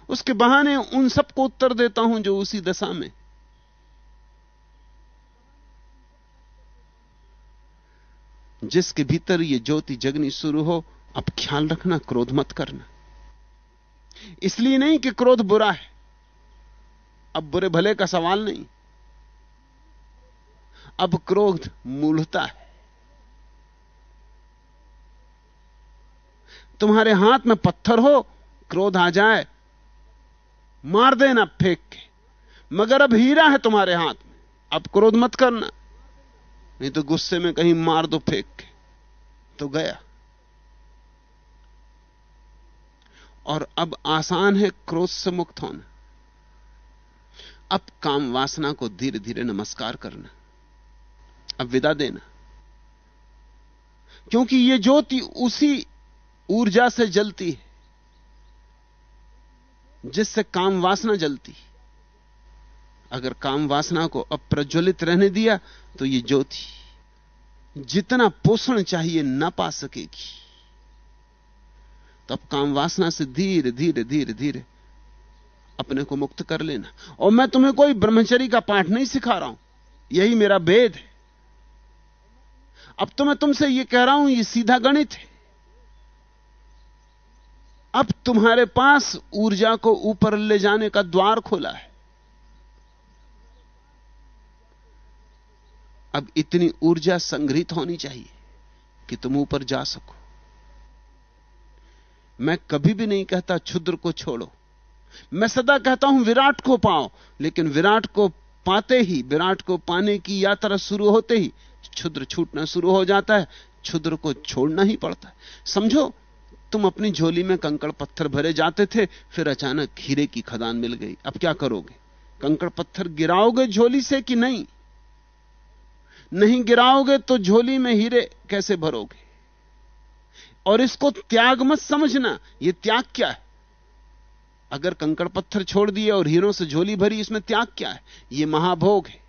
उसके बहाने उन सबको उत्तर देता हूँ जो उसी दशा में। जिसके भीतर यह ज्योति जगनी शुरू हो अब ख्याल रखना, क्रोध मत करना। इसलिए नहीं कि क्रोध बुरा है। अब बुरे भले का सवाल नहीं। अब क्रोध मूलता है। तुम्हारे हाथ में पत्थर हो, क्रोध आ जाए, मार देना फेंक के। मगर अब हीरा है तुम्हारे हाथ में। अब क्रोध मत करना। नहीं तो गुस्से में कहीं मार दो फेंक के। तो गया। और अब आसान है क्रोध से मुक्त होना। अब काम वासना को धीरे धीरे नमस्कार करना। अब विदा देना। क्योंकि यह ज्योति उसी ऊर्जा से जलती है, जिससे काम वासना जलती अगर काम वासना को अप्रज्वलित रहने दिया तो यह ज्योति जितना पोषण चाहिए न पा सकेगी। तब काम वासना से धीरे धीरे धीरे धीरे अपने को मुक्त कर लेना। और मैं तुम्हें कोई ब्रह्मचरी का पाठ नहीं सिखा रहा हूँ। यही मेरा भेद है। अब तो मैं तुमसे यह कह रहा हूँ यह सीधा गणित है। अब तुम्हारे पास ऊर्जा को ऊपर ले जाने का द्वार खोला है। अब इतनी ऊर्जा संग्रहित होनी चाहिए कि तुम ऊपर जा सको। मैं कभी भी नहीं कहता क्षुद्र को छोड़ो। मैं सदा कहता हूँ विराट को पाओ, लेकिन विराट को पाते ही, विराट को पाने की यात्रा शुरू होते ही क्षुद्र छूटना शुरू हो जाता है, क्षुद्र को छोड़ना ही पड़ता है। समझो, तुम अपनी झोली में कंकड़ पत्थर भरे जाते थे, फिर अचानक हीरे की खदान मिल गई। अब क्या करोगे? कंकड़ पत्थर गिराओगे झोली से कि नहीं? नहीं गिराओगे तो झोली में हीरे कैसे भरोगे? और इसको त्याग मत समझना। यह त्याग क्या है? अगर कंकड़ पत्थर छोड़ दिए और हीरों से झोली भरी, इसमें त्याग क्या है? यह महाभोग है।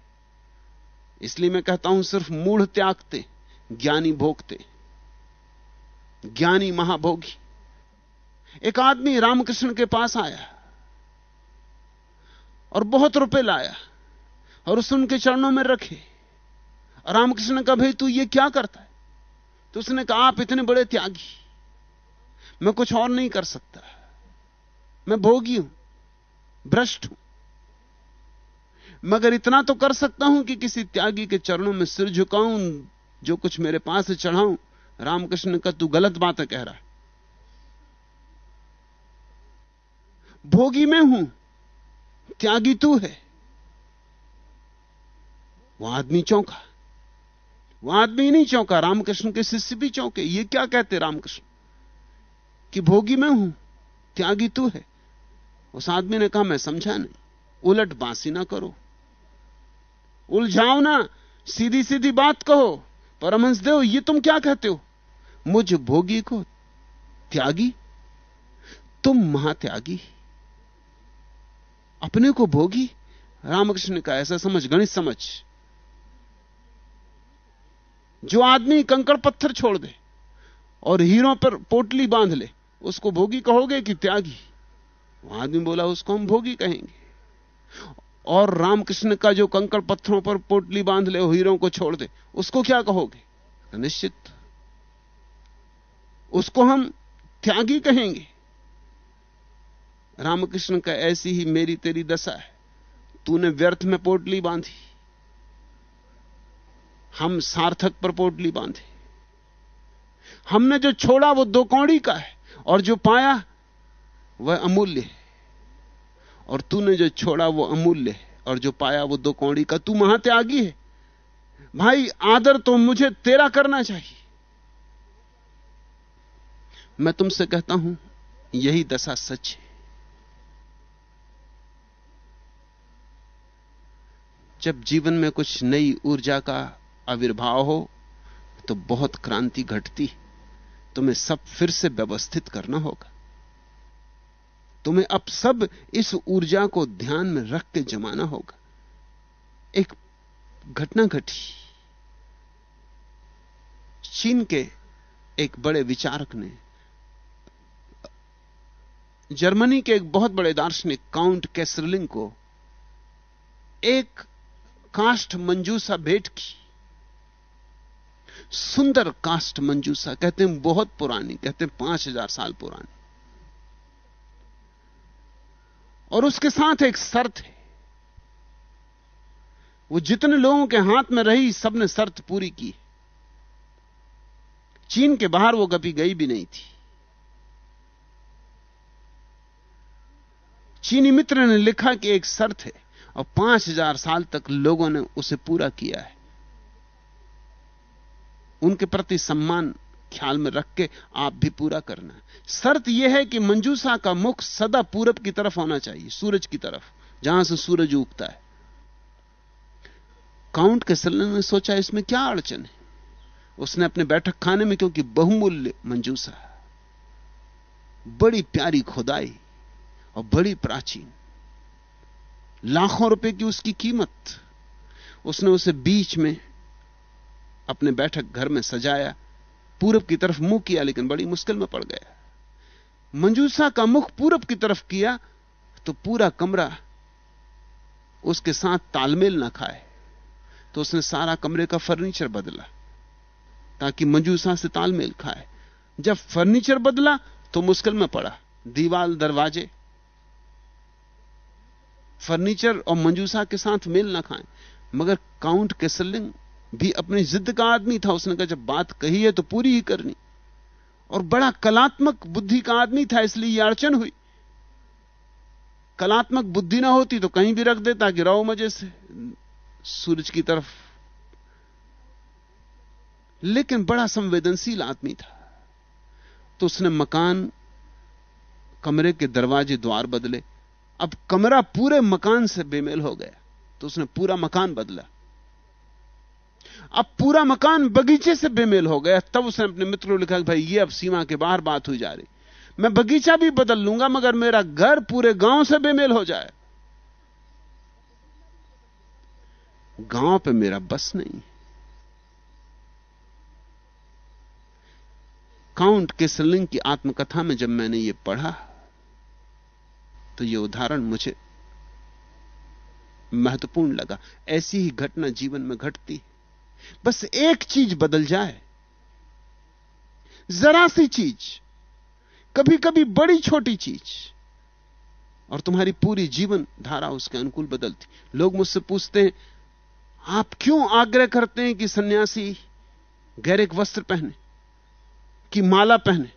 इसलिए मैं कहता हूँ, सिर्फ़ मूढ़ त्यागते, ज्ञानी भोगते। ज्ञानी महाभोगी। एक आदमी रामकृष्ण के पास आया और बहुत रुपए लाया और उस उनके चरणों में रखे। रामकृष्ण का भाई तू ये क्या करता है? तो उसने कहा, आप इतने बड़े त्यागी। मैं कुछ और नहीं कर सकता। मैं भोगी हूँ, भ्रष्ट हूँ। मगर इतना तो कर सकता हूँ कि किसी त्यागी के चरणों में सिर झुकाऊं, जो कुछ मेरे पास चढ़ाऊं। रामकृष्ण का तू गलत बातें कह रहा है। भोगी मैं हूँ, त्यागी तू है। वो आदमी चौंका। वो आदमी नहीं चौंका, रामकृष्ण के शिष्य भी चौंके। ये क्या कहते रामकृष्ण? कि भोगी मैं हूँ, त्यागी तू है। उस आदमी ने कहा, मैं समझा नहीं। उलट बांसी ना करो। उलझाओ ना सीधी सीधी बात कहो। परमहंस देव, ये तुम क्या कहते हो? मुझ भोगी को त्यागी? तुम महात्यागी? अपने को भोगी? रामकृष्ण कहा, ऐसा समझ, गणित समझ। जो आदमी कंकड़ पत्थर छोड़ दे और हीरों पर पोटली बाँध ले, उसको भोगी कहोगे कि त्यागी? वो आदमी बोला, उसको हम भोगी कहेंगे। और रामकृष्ण का जो कंकड़ पत्थरों पर पोटली बाँध ले हीरों को छोड़ दे, उसको क्या कहोगे? निश्चित। उसको हम त्यागी कहेंगे। रामकृष्ण का ऐसी ही मेरी तेरी दशा है। तूने व्यर्थ में पोटली बांधी। हम सार्थक पर पोटली बांधे। हमने जो छोड़ा वो दो कौड़ी का है, और जो पाया वह अमूल्य है। और तूने जो छोड़ा वो अमूल्य है, और जो पाया वो दो कौड़ी का, तू महात्यागी है। भाई, आदर तो मुझे तेरा करना चाहिए। मैं तुमसे कहता हूँ, यही दशा सच है। जब जीवन में कुछ नई ऊर्जा का आविर्भाव हो तो बहुत क्रांति घटती। तुम्हें सब फिर से व्यवस्थित करना होगा। तुम्हें अब सब इस ऊर्जा को ध्यान में रख के जमाना होगा। एक घटना घटी। चीन के एक बड़े विचारक ने, जर्मनी के एक बहुत बड़े दार्शनिक, काउंट कैसरलिंग को एक काष्ठ मंजूसा भेंट की। सुंदर काष्ठ मंजूसा, कहते हैं बहुत पुरानी, कहते हैं पाँच हज़ार साल पुरानी। और उसके साथ एक शर्त है। वो जितने लोगों के हाथ में रही, सबने शर्त पूरी की चीन के बाहर वो कभी गई भी नहीं थी। चीनी मित्र ने लिखा कि एक शर्त है, और पाँच हज़ार साल तक लोगों ने उसे पूरा किया है। उनके प्रति सम्मान ख्याल में रख के आप भी पूरा करना शर्त यह है कि मंजूसा का मुख सदा पूरब की तरफ़ होना चाहिए, सूरज की तरफ़, जहाँ से सूरज उगता है। काउंट के सलन ने सोचा, इसमें क्या अड़चन है? उसने अपने बैठक खाने में, क्योंकि बहुमूल्य मंजूसा बड़ी प्यारी खुदाई और बड़ी प्राचीन, लाखों रुपए की उसकी कीमत, उसने उसे बीच में अपने बैठक घर में सजाया, पूरब की तरफ़ मुँह किया, लेकिन बड़ी मुश्किल में पड़ गया। मंजूसा का मुख पूरब की तरफ़ किया तो पूरा कमरा उसके साथ तालमेल ना खाए तो उसने सारा कमरे का फर्नीचर बदला, ताकि मंजूसा से तालमेल खाए। जब फर्नीचर बदला तो मुश्किल में पड़ा। दीवाल, दरवाजे, फर्नीचर और मंजूसा के साथ मेल ना खाएँ, मगर काउंट केसलिंग भी अपनी जिद का आदमी था, उसने कहा, जब बात कही है तो पूरी ही करनी। और बड़ा कलात्मक बुद्धि का आदमी था, इसलिए यह अड़चन हुई। कलात्मक बुद्धि ना होती तो कहीं भी रख देता गिराओ मज़े से, सूरज की तरफ़। लेकिन बड़ा संवेदनशील आदमी था। तो उसने मकान कमरे के दरवाजे द्वार बदले। अब कमरा पूरे मकान से बेमेल हो गया तो उसने पूरा मकान बदला। अब पूरा मकान बगीचे से बेमेल हो गया। तब उसने अपने मित्र को लिखा भाई, ये अब सीमा के बाहर बात हुई जा रही। मैं बगीचा भी बदल लूँगा, मगर मेरा घर पूरे गाँव से बेमेल हो जाए। गाँव पे मेरा बस नहीं। काउंट के सलिंग की आत्मकथा में जब मैंने ये पढ़ा तो यह उदाहरण मुझे महत्वपूर्ण लगा। ऐसी ही घटना जीवन में घटती बस एक चीज़ बदल जाए। जरा सी चीज़ कभी कभी बड़ी छोटी चीज़, और तुम्हारी पूरी जीवन धारा उसके अनुकूल बदलती। लोग मुझसे पूछते हैं, आप क्यों आग्रह करते हैं कि सन्यासी गैरिक वस्त्र पहने, कि माला पहने?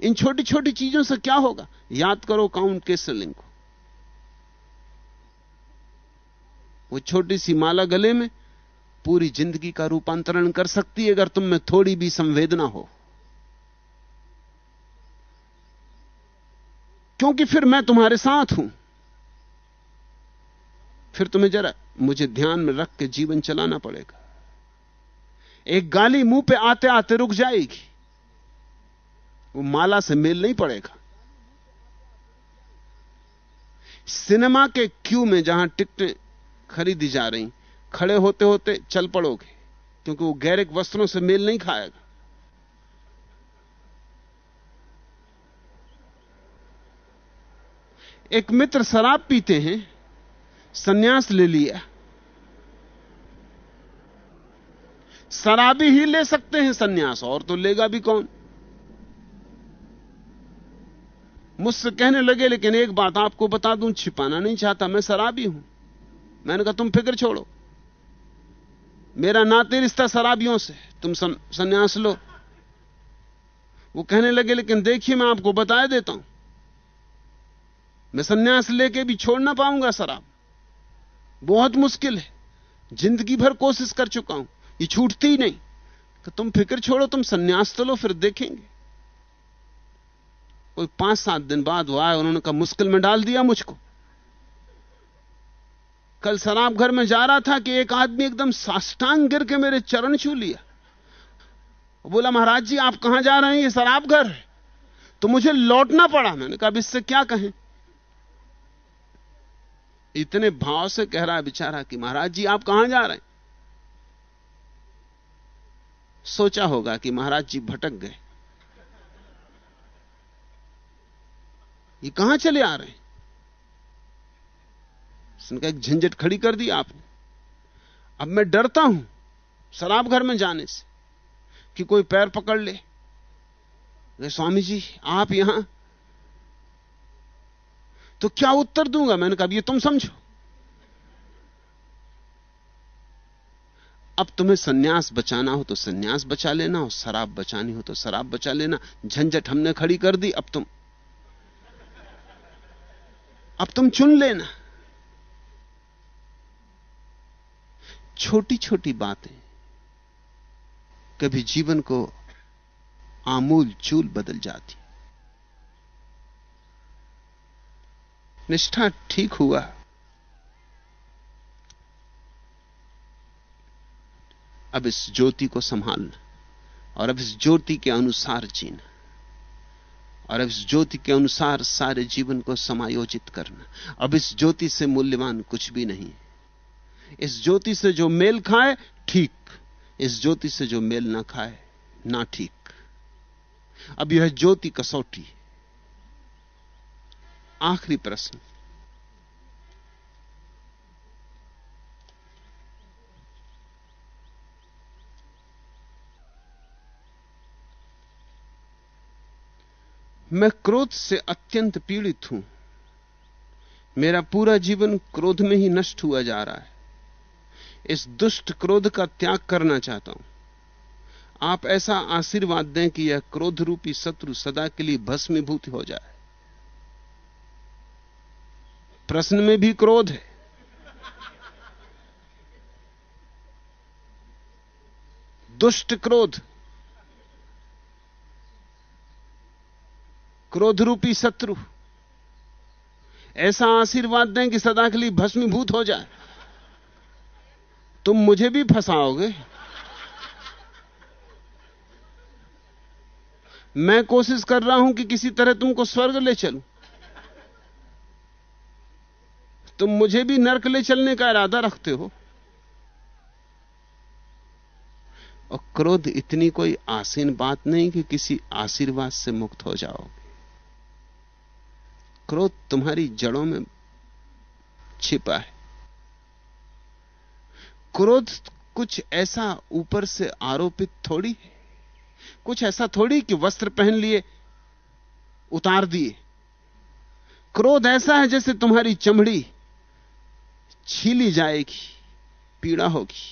इन छोटी छोटी चीज़ों से क्या होगा? याद करो काउंट केसरलिंग को वो छोटी सी माला गले में पूरी ज़िंदगी का रूपांतरण कर सकती है अगर तुम में थोड़ी भी संवेदना हो। क्योंकि फिर मैं तुम्हारे साथ हूँ। फिर तुम्हें जरा मुझे ध्यान में रख के जीवन चलाना पड़ेगा। एक गाली मुँह पे आते आते रुक जाएगी। वो माला से मेल नहीं पड़ेगा। सिनेमा के क्यू में जहाँ टिकटें खरीदी जा रही खड़े होते होते चल पड़ोगे, क्योंकि वो गैरिक वस्त्रों से मेल नहीं खाएगा। एक मित्र शराब पीते हैं, सन्यास ले लिया। शराबी ही ले सकते हैं सन्यास, और तो लेगा भी कौन? मुझसे कहने लगे, लेकिन एक बात आपको बता दूँ, छिपाना नहीं चाहता, मैं शराबी हूँ। मैंने कहा, तुम फ़िक्र छोड़ो। मेरा नाते रिश्ता शराबियों से तुम सन्यास लो। वो कहने लगे, लेकिन देखिए, मैं आपको बता देता हूँ। मैं सन्यास लेके भी छोड़ ना पाऊँगा शराब। बहुत मुश्किल है। ज़िंदगी भर कोशिश कर चुका हूँ। ये छूटती ही नहीं। कि तुम फ़िक्र छोड़ो, तुम सन्यास तो लो, फिर देखेंगे। कोई पाँच सात दिन बाद वो आए, उन्होंने कहा, मुश्किल में डाल दिया मुझको। कल शराब घर में जा रहा था कि एक आदमी एकदम साष्टांग गिर के मेरे चरण छू लिया। बोला, महाराज जी, आप कहाँ जा रहे हैं? ये शराब घर है। तो मुझे लौटना पड़ा। मैंने कहा, अब इससे क्या कहें? इतने भाव से कह रहा है बेचारा कि, महाराज जी, आप कहाँ जा रहे हैं? सोचा होगा कि, महाराज जी, भटक गए। ये कहाँ चले आ रहे हैं? उसने कहा, एक झंझट खड़ी कर दी आपने। अब मैं डरता हूँ शराब घर में जाने से कि कोई पैर पकड़ ले। स्वामी जी आप यहाँ? तो क्या उत्तर दूँगा? मैंने कहा ये तुम समझो। अब तुम्हें सन्यास बचाना हो तो सन्यास बचा लेना, और शराब बचानी हो तो शराब बचा लेना। झंझट हमने खड़ी कर दी, अब तुम अब तुम चुन लेना। छोटी छोटी बातें। कभी जीवन को आमूल चूल बदल जाती। निष्ठा ठीक हुआ। अब इस ज्योति को संभालना और अब इस ज्योति के अनुसार जीना और अब इस ज्योति के अनुसार सारे जीवन को समायोजित करना। अब इस ज्योति से मूल्यवान कुछ भी नहीं। इस ज्योति से जो मेल खाए, ठीक। इस ज्योति से जो मेल ना खाए, ना ठीक। अब यह ज्योति कसौटी। आखिरी प्रश्न। मैं क्रोध से अत्यंत पीड़ित हूँ। मेरा पूरा जीवन क्रोध में ही नष्ट हुआ जा रहा है। इस दुष्ट क्रोध का त्याग करना चाहता हूँ। आप ऐसा आशीर्वाद दें कि यह क्रोध रूपी शत्रु सदा के लिए भस्मीभूत हो जाए। प्रश्न में भी क्रोध है। दुष्ट क्रोध। क्रोध रूपी शत्रु। ऐसा आशीर्वाद दें कि सदा के लिए भस्मीभूत हो जाए। तुम मुझे भी फंसाओगे। मैं कोशिश कर रहा हूँ कि किसी तरह तुमको स्वर्ग ले चलूँ। तुम मुझे भी नरक ले चलने का इरादा रखते हो। और क्रोध इतनी कोई आसीन बात नहीं कि किसी आशीर्वाद से मुक्त हो जाओगे। क्रोध तुम्हारी जड़ों में छिपा है। क्रोध कुछ ऐसा ऊपर से आरोपित थोड़ी है? कुछ ऐसा थोड़ी कि वस्त्र पहन लिए, उतार दिए। क्रोध ऐसा है जैसे तुम्हारी चमड़ी छीली जाएगी, पीड़ा होगी,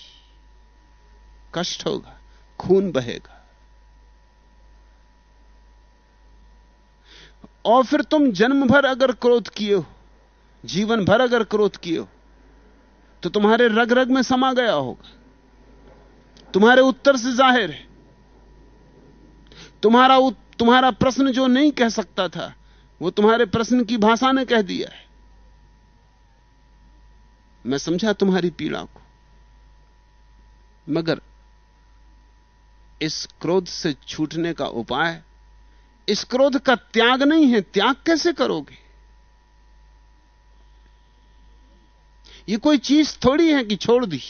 कष्ट होगा, खून बहेगा। और फिर तुम जन्म भर अगर क्रोध किए हो जीवन भर अगर क्रोध किए हो तो तुम्हारे रग रग में समा गया होगा। तुम्हारे उत्तर से ज़ाहिर है। तुम्हारा तुम्हारा प्रश्न जो नहीं कह सकता था, वो तुम्हारे प्रश्न की भाषा ने कह दिया है। मैं समझा तुम्हारी पीड़ा को। मगर इस क्रोध से छूटने का उपाय, इस क्रोध का त्याग नहीं है, त्याग कैसे करोगे? ये कोई चीज़ थोड़ी है कि छोड़ दी।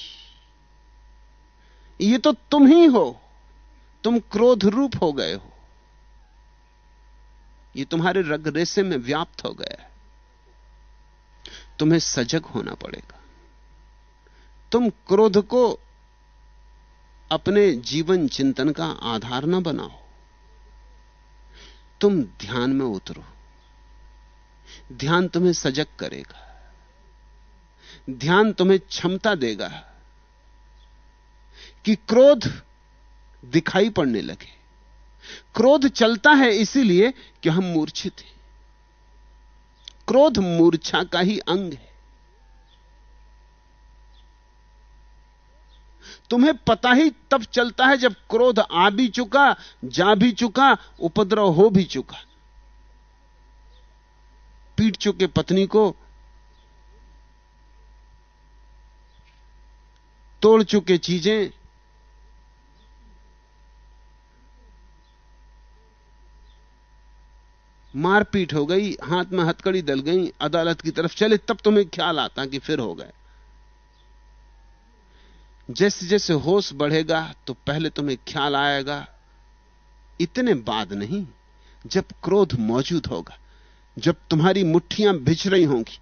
ये तो तुम ही हो। तुम क्रोध रूप हो गए हो। ये तुम्हारे रग रेसे में व्याप्त हो गया है। तुम्हें सजग होना पड़ेगा। तुम क्रोध को अपने जीवन चिंतन का आधार ना बनाओ। तुम ध्यान में उतरो। ध्यान तुम्हें सजग करेगा। ध्यान तुम्हें क्षमता देगा कि क्रोध दिखाई पड़ने लगे। क्रोध चलता है इसीलिए कि हम मूर्छित हैं। क्रोध मूर्छा का ही अंग है। तुम्हें पता ही तब चलता है जब क्रोध आ भी चुका, जा भी चुका, उपद्रव हो भी चुका। पीट चुके पत्नी को तोड़ चुके चीज़ें। मारपीट हो गई, हाथ में हथकड़ी दल गई, अदालत की तरफ़ चले, तब तुम्हें ख्याल आता कि फिर हो गए। जैसे जैसे होश बढ़ेगा तो पहले तुम्हें ख्याल आएगा। इतने बाद नहीं, जब क्रोध मौजूद होगा, जब तुम्हारी मुट्ठियाँ भिज रही होंगी,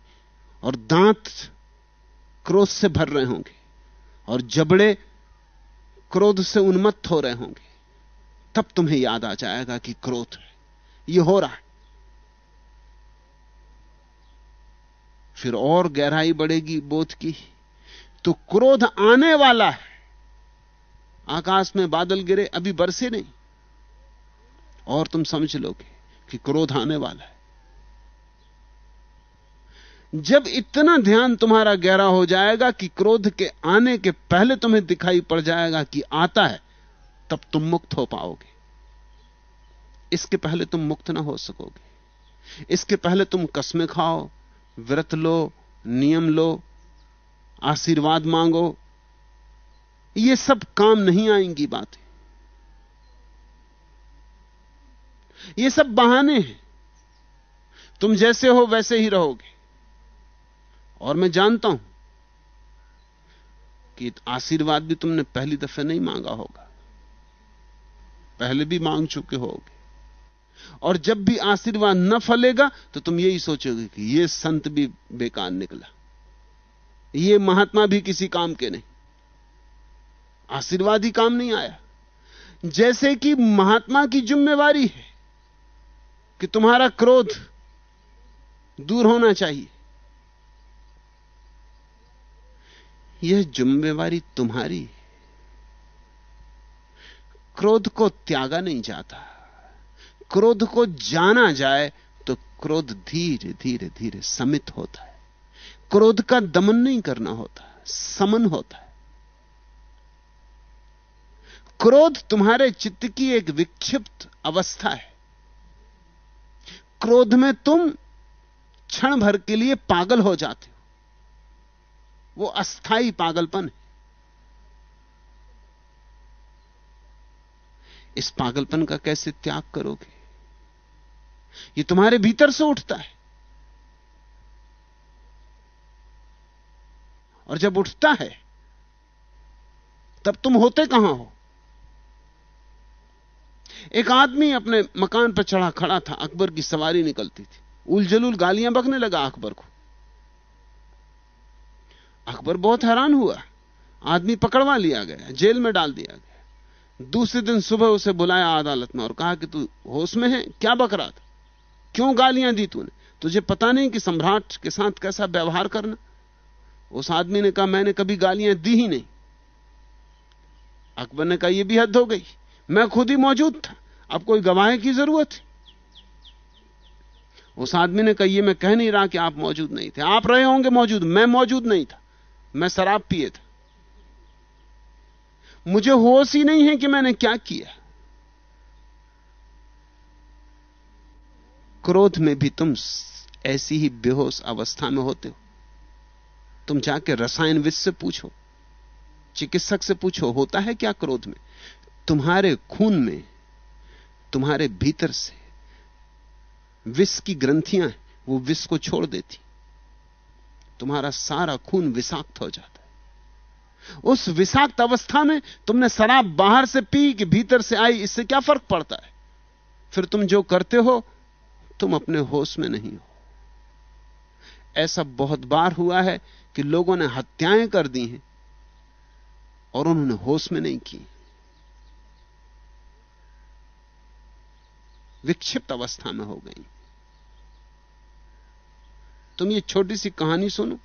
और दांत क्रोध से भर रहे होंगे। और जबड़े क्रोध से उन्मत्त हो रहे होंगे, तब तुम्हें याद आ जाएगा कि क्रोध यह हो रहा है। फिर और गहराई बढ़ेगी बोध की तो क्रोध आने वाला है। आकाश में बादल गिरे, अभी बरसे नहीं। और तुम समझ लोगे कि क्रोध आने वाला है। जब इतना ध्यान तुम्हारा गहरा हो जाएगा कि क्रोध के आने के पहले तुम्हें दिखाई पड़ जाएगा कि आता है, तब तुम मुक्त हो पाओगे। इसके पहले तुम मुक्त ना हो सकोगे। इसके पहले तुम कस्में खाओ, व्रत लो, नियम लो, आशीर्वाद मांगो। ये सब काम नहीं आएँगी बातें। ये सब बहाने हैं। तुम जैसे हो वैसे ही रहोगे। और मैं जानता हूँ कि आशीर्वाद भी तुमने पहली दफे नहीं मांगा होगा। पहले भी मांग चुके होगे। और जब भी आशीर्वाद न फलेगा तो तुम यही सोचोगे कि यह संत भी बेकार निकला। ये महात्मा भी किसी काम के नहीं। आशीर्वाद ही काम नहीं आया। जैसे कि महात्मा की जिम्मेवारी है कि तुम्हारा क्रोध दूर होना चाहिए। यह जिम्मेवारी तुम्हारी। क्रोध को त्यागा नहीं जाता। क्रोध को जाना जाए तो क्रोध धीरे धीरे धीरे समित होता है। क्रोध का दमन नहीं करना होता, समन होता है। क्रोध तुम्हारे चित्त की एक विक्षिप्त अवस्था है। क्रोध में तुम क्षण भर के लिए पागल हो जाते हो। वो अस्थाई पागलपन है। इस पागलपन का कैसे त्याग करोगे? ये तुम्हारे भीतर से उठता है। और जब उठता है, तब तुम होते कहाँ हो? एक आदमी अपने मकान पर चढ़ा खड़ा था, अकबर की सवारी निकलती थी। उलझलूल गालियाँ बकने लगा अकबर को। अकबर बहुत हैरान हुआ। आदमी पकड़वा लिया गया, जेल में डाल दिया गया। दूसरे दिन सुबह उसे बुलाया अदालत में और कहा कि तू होश में है? क्या बकरा था क्यों गालियाँ दी तूने? तुझे पता नहीं कि सम्राट के साथ कैसा व्यवहार करना? उस आदमी ने कहा, मैंने कभी गालियाँ दी ही नहीं। अकबर ने कहा यह भी हद हो गई। मैं खुद ही मौजूद था। अब कोई गवाह की ज़रूरत है? उस आदमी ने कहा यह मैं कह नहीं रहा कि आप मौजूद नहीं थे। आप रहे होंगे मौजूद, मैं मौजूद नहीं था। मैं शराब पिए था। मुझे होश ही नहीं है कि मैंने क्या किया। क्रोध में भी तुम ऐसी ही बेहोश अवस्था में होते हो। तुम जाके रसायन विद से पूछो, चिकित्सक से पूछो, होता है क्या क्रोध में? तुम्हारे खून में, तुम्हारे भीतर से विष की ग्रंथियाँ वो विष को छोड़ देती। तुम्हारा सारा खून विषाक्त हो जाता है। उस विषाक्त अवस्था में तुमने शराब बाहर से पी कि भीतर से आई, इससे क्या फ़र्क पड़ता है? फिर तुम जो करते हो, तुम अपने होश में नहीं हो। ऐसा बहुत बार हुआ है कि लोगों ने हत्याएँ कर दी हैं और उन्होंने होश में नहीं की। विक्षिप्त अवस्था में हो गई। तुम ये छोटी सी कहानी सुनो।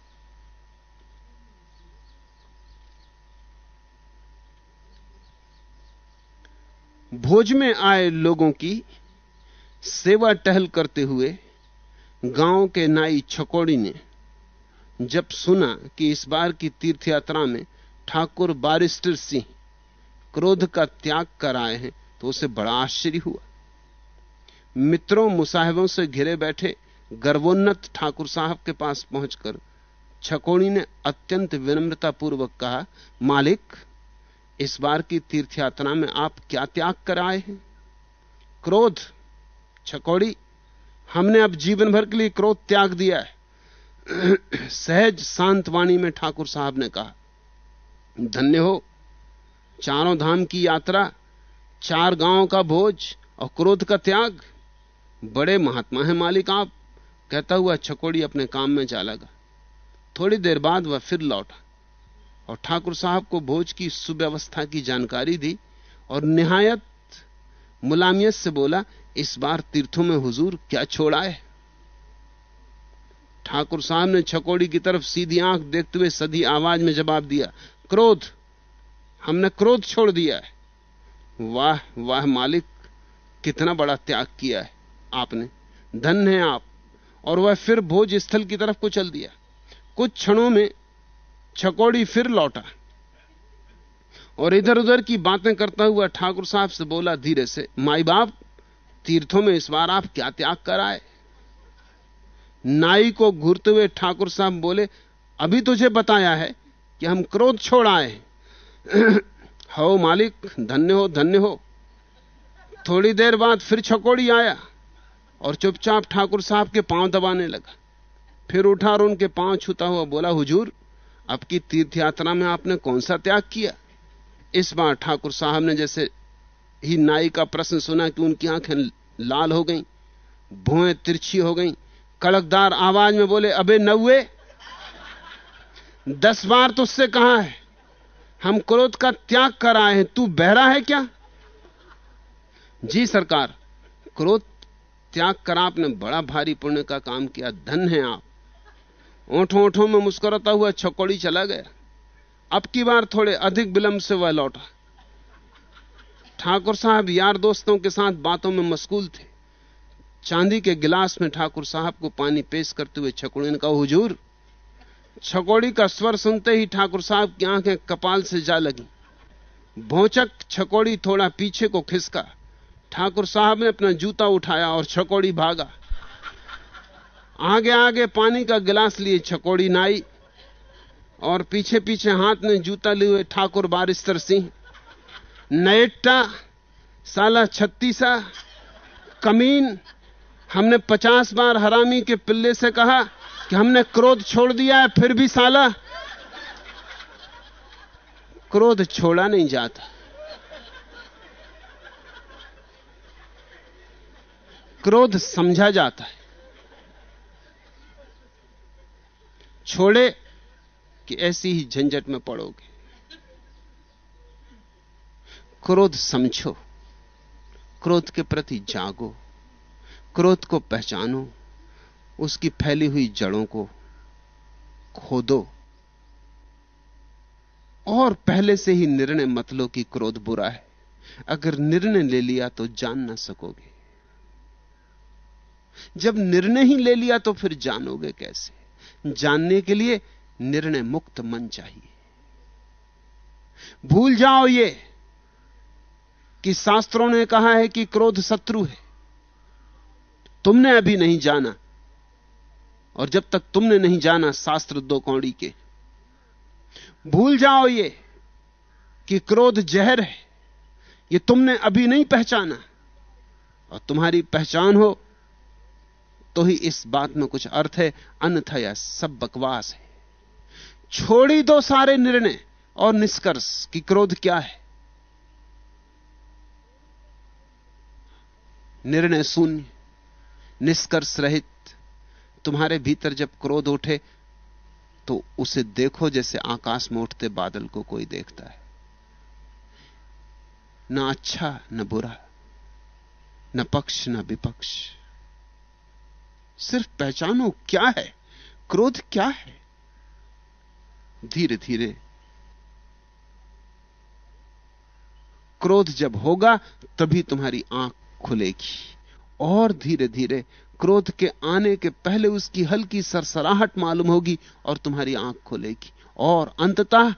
भोज में आए लोगों की सेवा टहल करते हुए गाँव के नाई छकोड़ी ने जब सुना कि इस बार की तीर्थ यात्रा में ठाकुर बारिस्टर सिंह क्रोध का त्याग कर आए हैं तो उसे बड़ा आश्चर्य हुआ। मित्रों, मुसाहिबों से घिरे बैठे गर्वोन्नत ठाकुर साहब के पास पहुंचकर छकोड़ी ने अत्यंत विनम्रता पूर्वक कहा, मालिक, इस बार की तीर्थ यात्रा में आप क्या त्याग कर आए हैं? क्रोध, छकोड़ी, हमने अब जीवन भर के लिए क्रोध त्याग दिया है। सहज, शांत वाणी में ठाकुर साहब ने कहा, धन्य हो, चारों धाम की यात्रा, चार गाँवों का भोज और क्रोध का त्याग। बड़े महात्मा हैं मालिक आप। कहता हुआ छकोड़ी अपने काम में जा लगा। थोड़ी देर बाद वह फिर लौटा और ठाकुर साहब को भोज की सुव्यवस्था की जानकारी दी और निहायत मुलामियत से बोला, इस बार तीर्थों में हुजूर क्या छोड़ा है ठाकुर साहब ने छकोड़ी की तरफ़ सीधी आँख देखते हुए सदी आवाज़ में जवाब दिया, क्रोध, हमने क्रोध छोड़ दिया है। वाह वाह मालिक, कितना बड़ा त्याग किया है आपने। धन है आप। और वह फिर भोज स्थल की तरफ़ को चल दिया। कुछ क्षणों में छकोड़ी फिर लौटा और इधर उधर की बातें करता हुआ ठाकुर साहब से बोला, धीरे से, माई बाप, तीर्थों में इस बार आप क्या त्याग कर आए? नाई को घूरते हुए ठाकुर साहब बोले, अभी तुझे बताया है कि हम क्रोध छोड़ आए हो मालिक, धन्य हो धन्य हो। थोड़ी देर बाद फिर छकोड़ी आया। और चुपचाप ठाकुर साहब के पाँव दबाने लगा। फिर उठा और उनके पाँव छूता हुआ बोला हुजूर अब की तीर्थ यात्रा में आपने कौन सा त्याग किया? इस बार ठाकुर साहब ने जैसे ही नाई का प्रश्न सुना कि उनकी आँखें लाल हो गईं, भुएँ तिरछी हो गईं, कड़कदार आवाज़ में बोले अबे नौवे दस बार तुझसे कहा है हम क्रोध का त्याग कर आए हैं तू बहरा है क्या? जी सरकार क्रोध त्याग कर, आपने बड़ा भारी पुण्य का काम किया, धन है आप। ओठों ओठों में मुस्कुराता हुआ छकोड़ी चला गया। अब की बार थोड़े अधिक विलंब से वह लौटा। ठाकुर साहब यार दोस्तों के साथ बातों में मशगूल थे। चांदी के गिलास में ठाकुर साहब को पानी पेश करते हुए छकोड़ी ने कहा, हुजूर, छकोड़ी का स्वर सुनते ही ठाकुर साहब की आँखें कपाल से जा लगी। भौचक छकोड़ी थोड़ा पीछे को खिसका। ठाकुर साहब ने अपना जूता उठाया और छकोड़ी भागा। आगे आगे पानी का गिलास लिए छकोड़ी नाई और पीछे पीछे हाथ में जूता लिए हुए ठाकुर बारिस्तर सिंह। नएट्टा साला छत्तीसा, कमीन, हमने पचास बार हरामी के पिल्ले से कहा कि हमने क्रोध छोड़ दिया है, फिर भी साला क्रोध छोड़ा नहीं जाता। क्रोध समझा जाता है। छोड़े कि ऐसी ही झंझट में पड़ोगे। क्रोध समझो। क्रोध के प्रति जागो। क्रोध को पहचानो। उसकी फैली हुई जड़ों को खोदो। और पहले से ही निर्णय मत लो कि क्रोध बुरा है। अगर निर्णय ले लिया तो जान ना सकोगे। जब निर्णय ही ले लिया तो फिर जानोगे कैसे? जानने के लिए निर्णय मुक्त मन चाहिए। भूल जाओ ये कि शास्त्रों ने कहा है कि क्रोध शत्रु है। तुमने अभी नहीं जाना। और जब तक तुमने नहीं जाना शास्त्र दो कौड़ी के। भूल जाओ ये कि क्रोध जहर है। ये तुमने अभी नहीं पहचाना। और तुम्हारी पहचान हो तो ही इस बात में कुछ अर्थ है, अन्यथा यह सब बकवास है। छोड़ी दो सारे निर्णय और निष्कर्ष कि क्रोध क्या है। निर्णय शून्य, निष्कर्ष रहित। तुम्हारे भीतर जब क्रोध उठे तो उसे देखो जैसे आकाश में उठते बादल को कोई देखता है। ना अच्छा न बुरा, न पक्ष, न विपक्ष। सिर्फ़ पहचानो क्या है? क्रोध क्या है? धीरे धीरे क्रोध जब होगा, तभी तुम्हारी आँख खुलेगी। और धीरे धीरे क्रोध के आने के पहले उसकी हल्की सरसराहट मालूम होगी और तुम्हारी आँख खुलेगी। और अंततः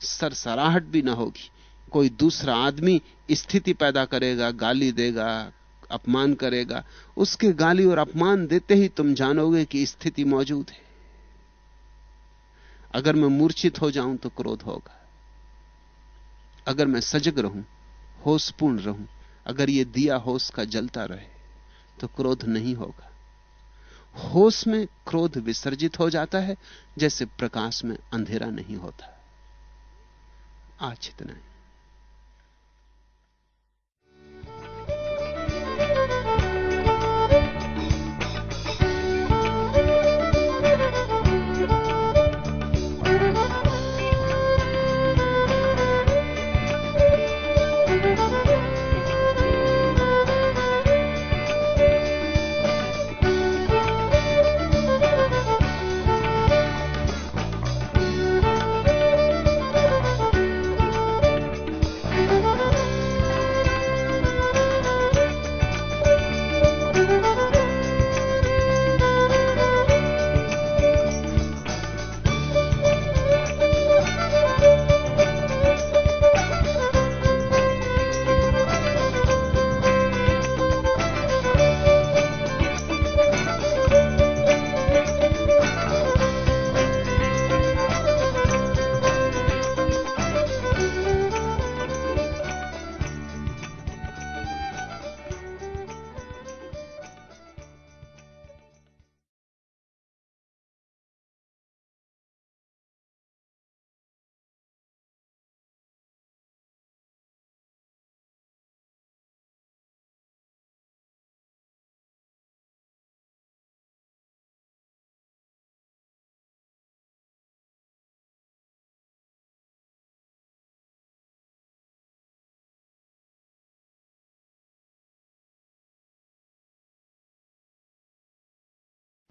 सरसराहट भी ना होगी। कोई दूसरा आदमी स्थिति पैदा करेगा, गाली देगा अपमान करेगा, उसके गाली और अपमान देते ही तुम जानोगे कि स्थिति मौजूद है। अगर मैं मूर्छित हो जाऊँ तो क्रोध होगा। अगर मैं सजग रहूँ, होशपूर्ण रहूँ, अगर यह दिया होश का जलता रहे तो क्रोध नहीं होगा। होश में क्रोध विसर्जित हो जाता है, जैसे प्रकाश में अंधेरा नहीं होता। आज इतना ही।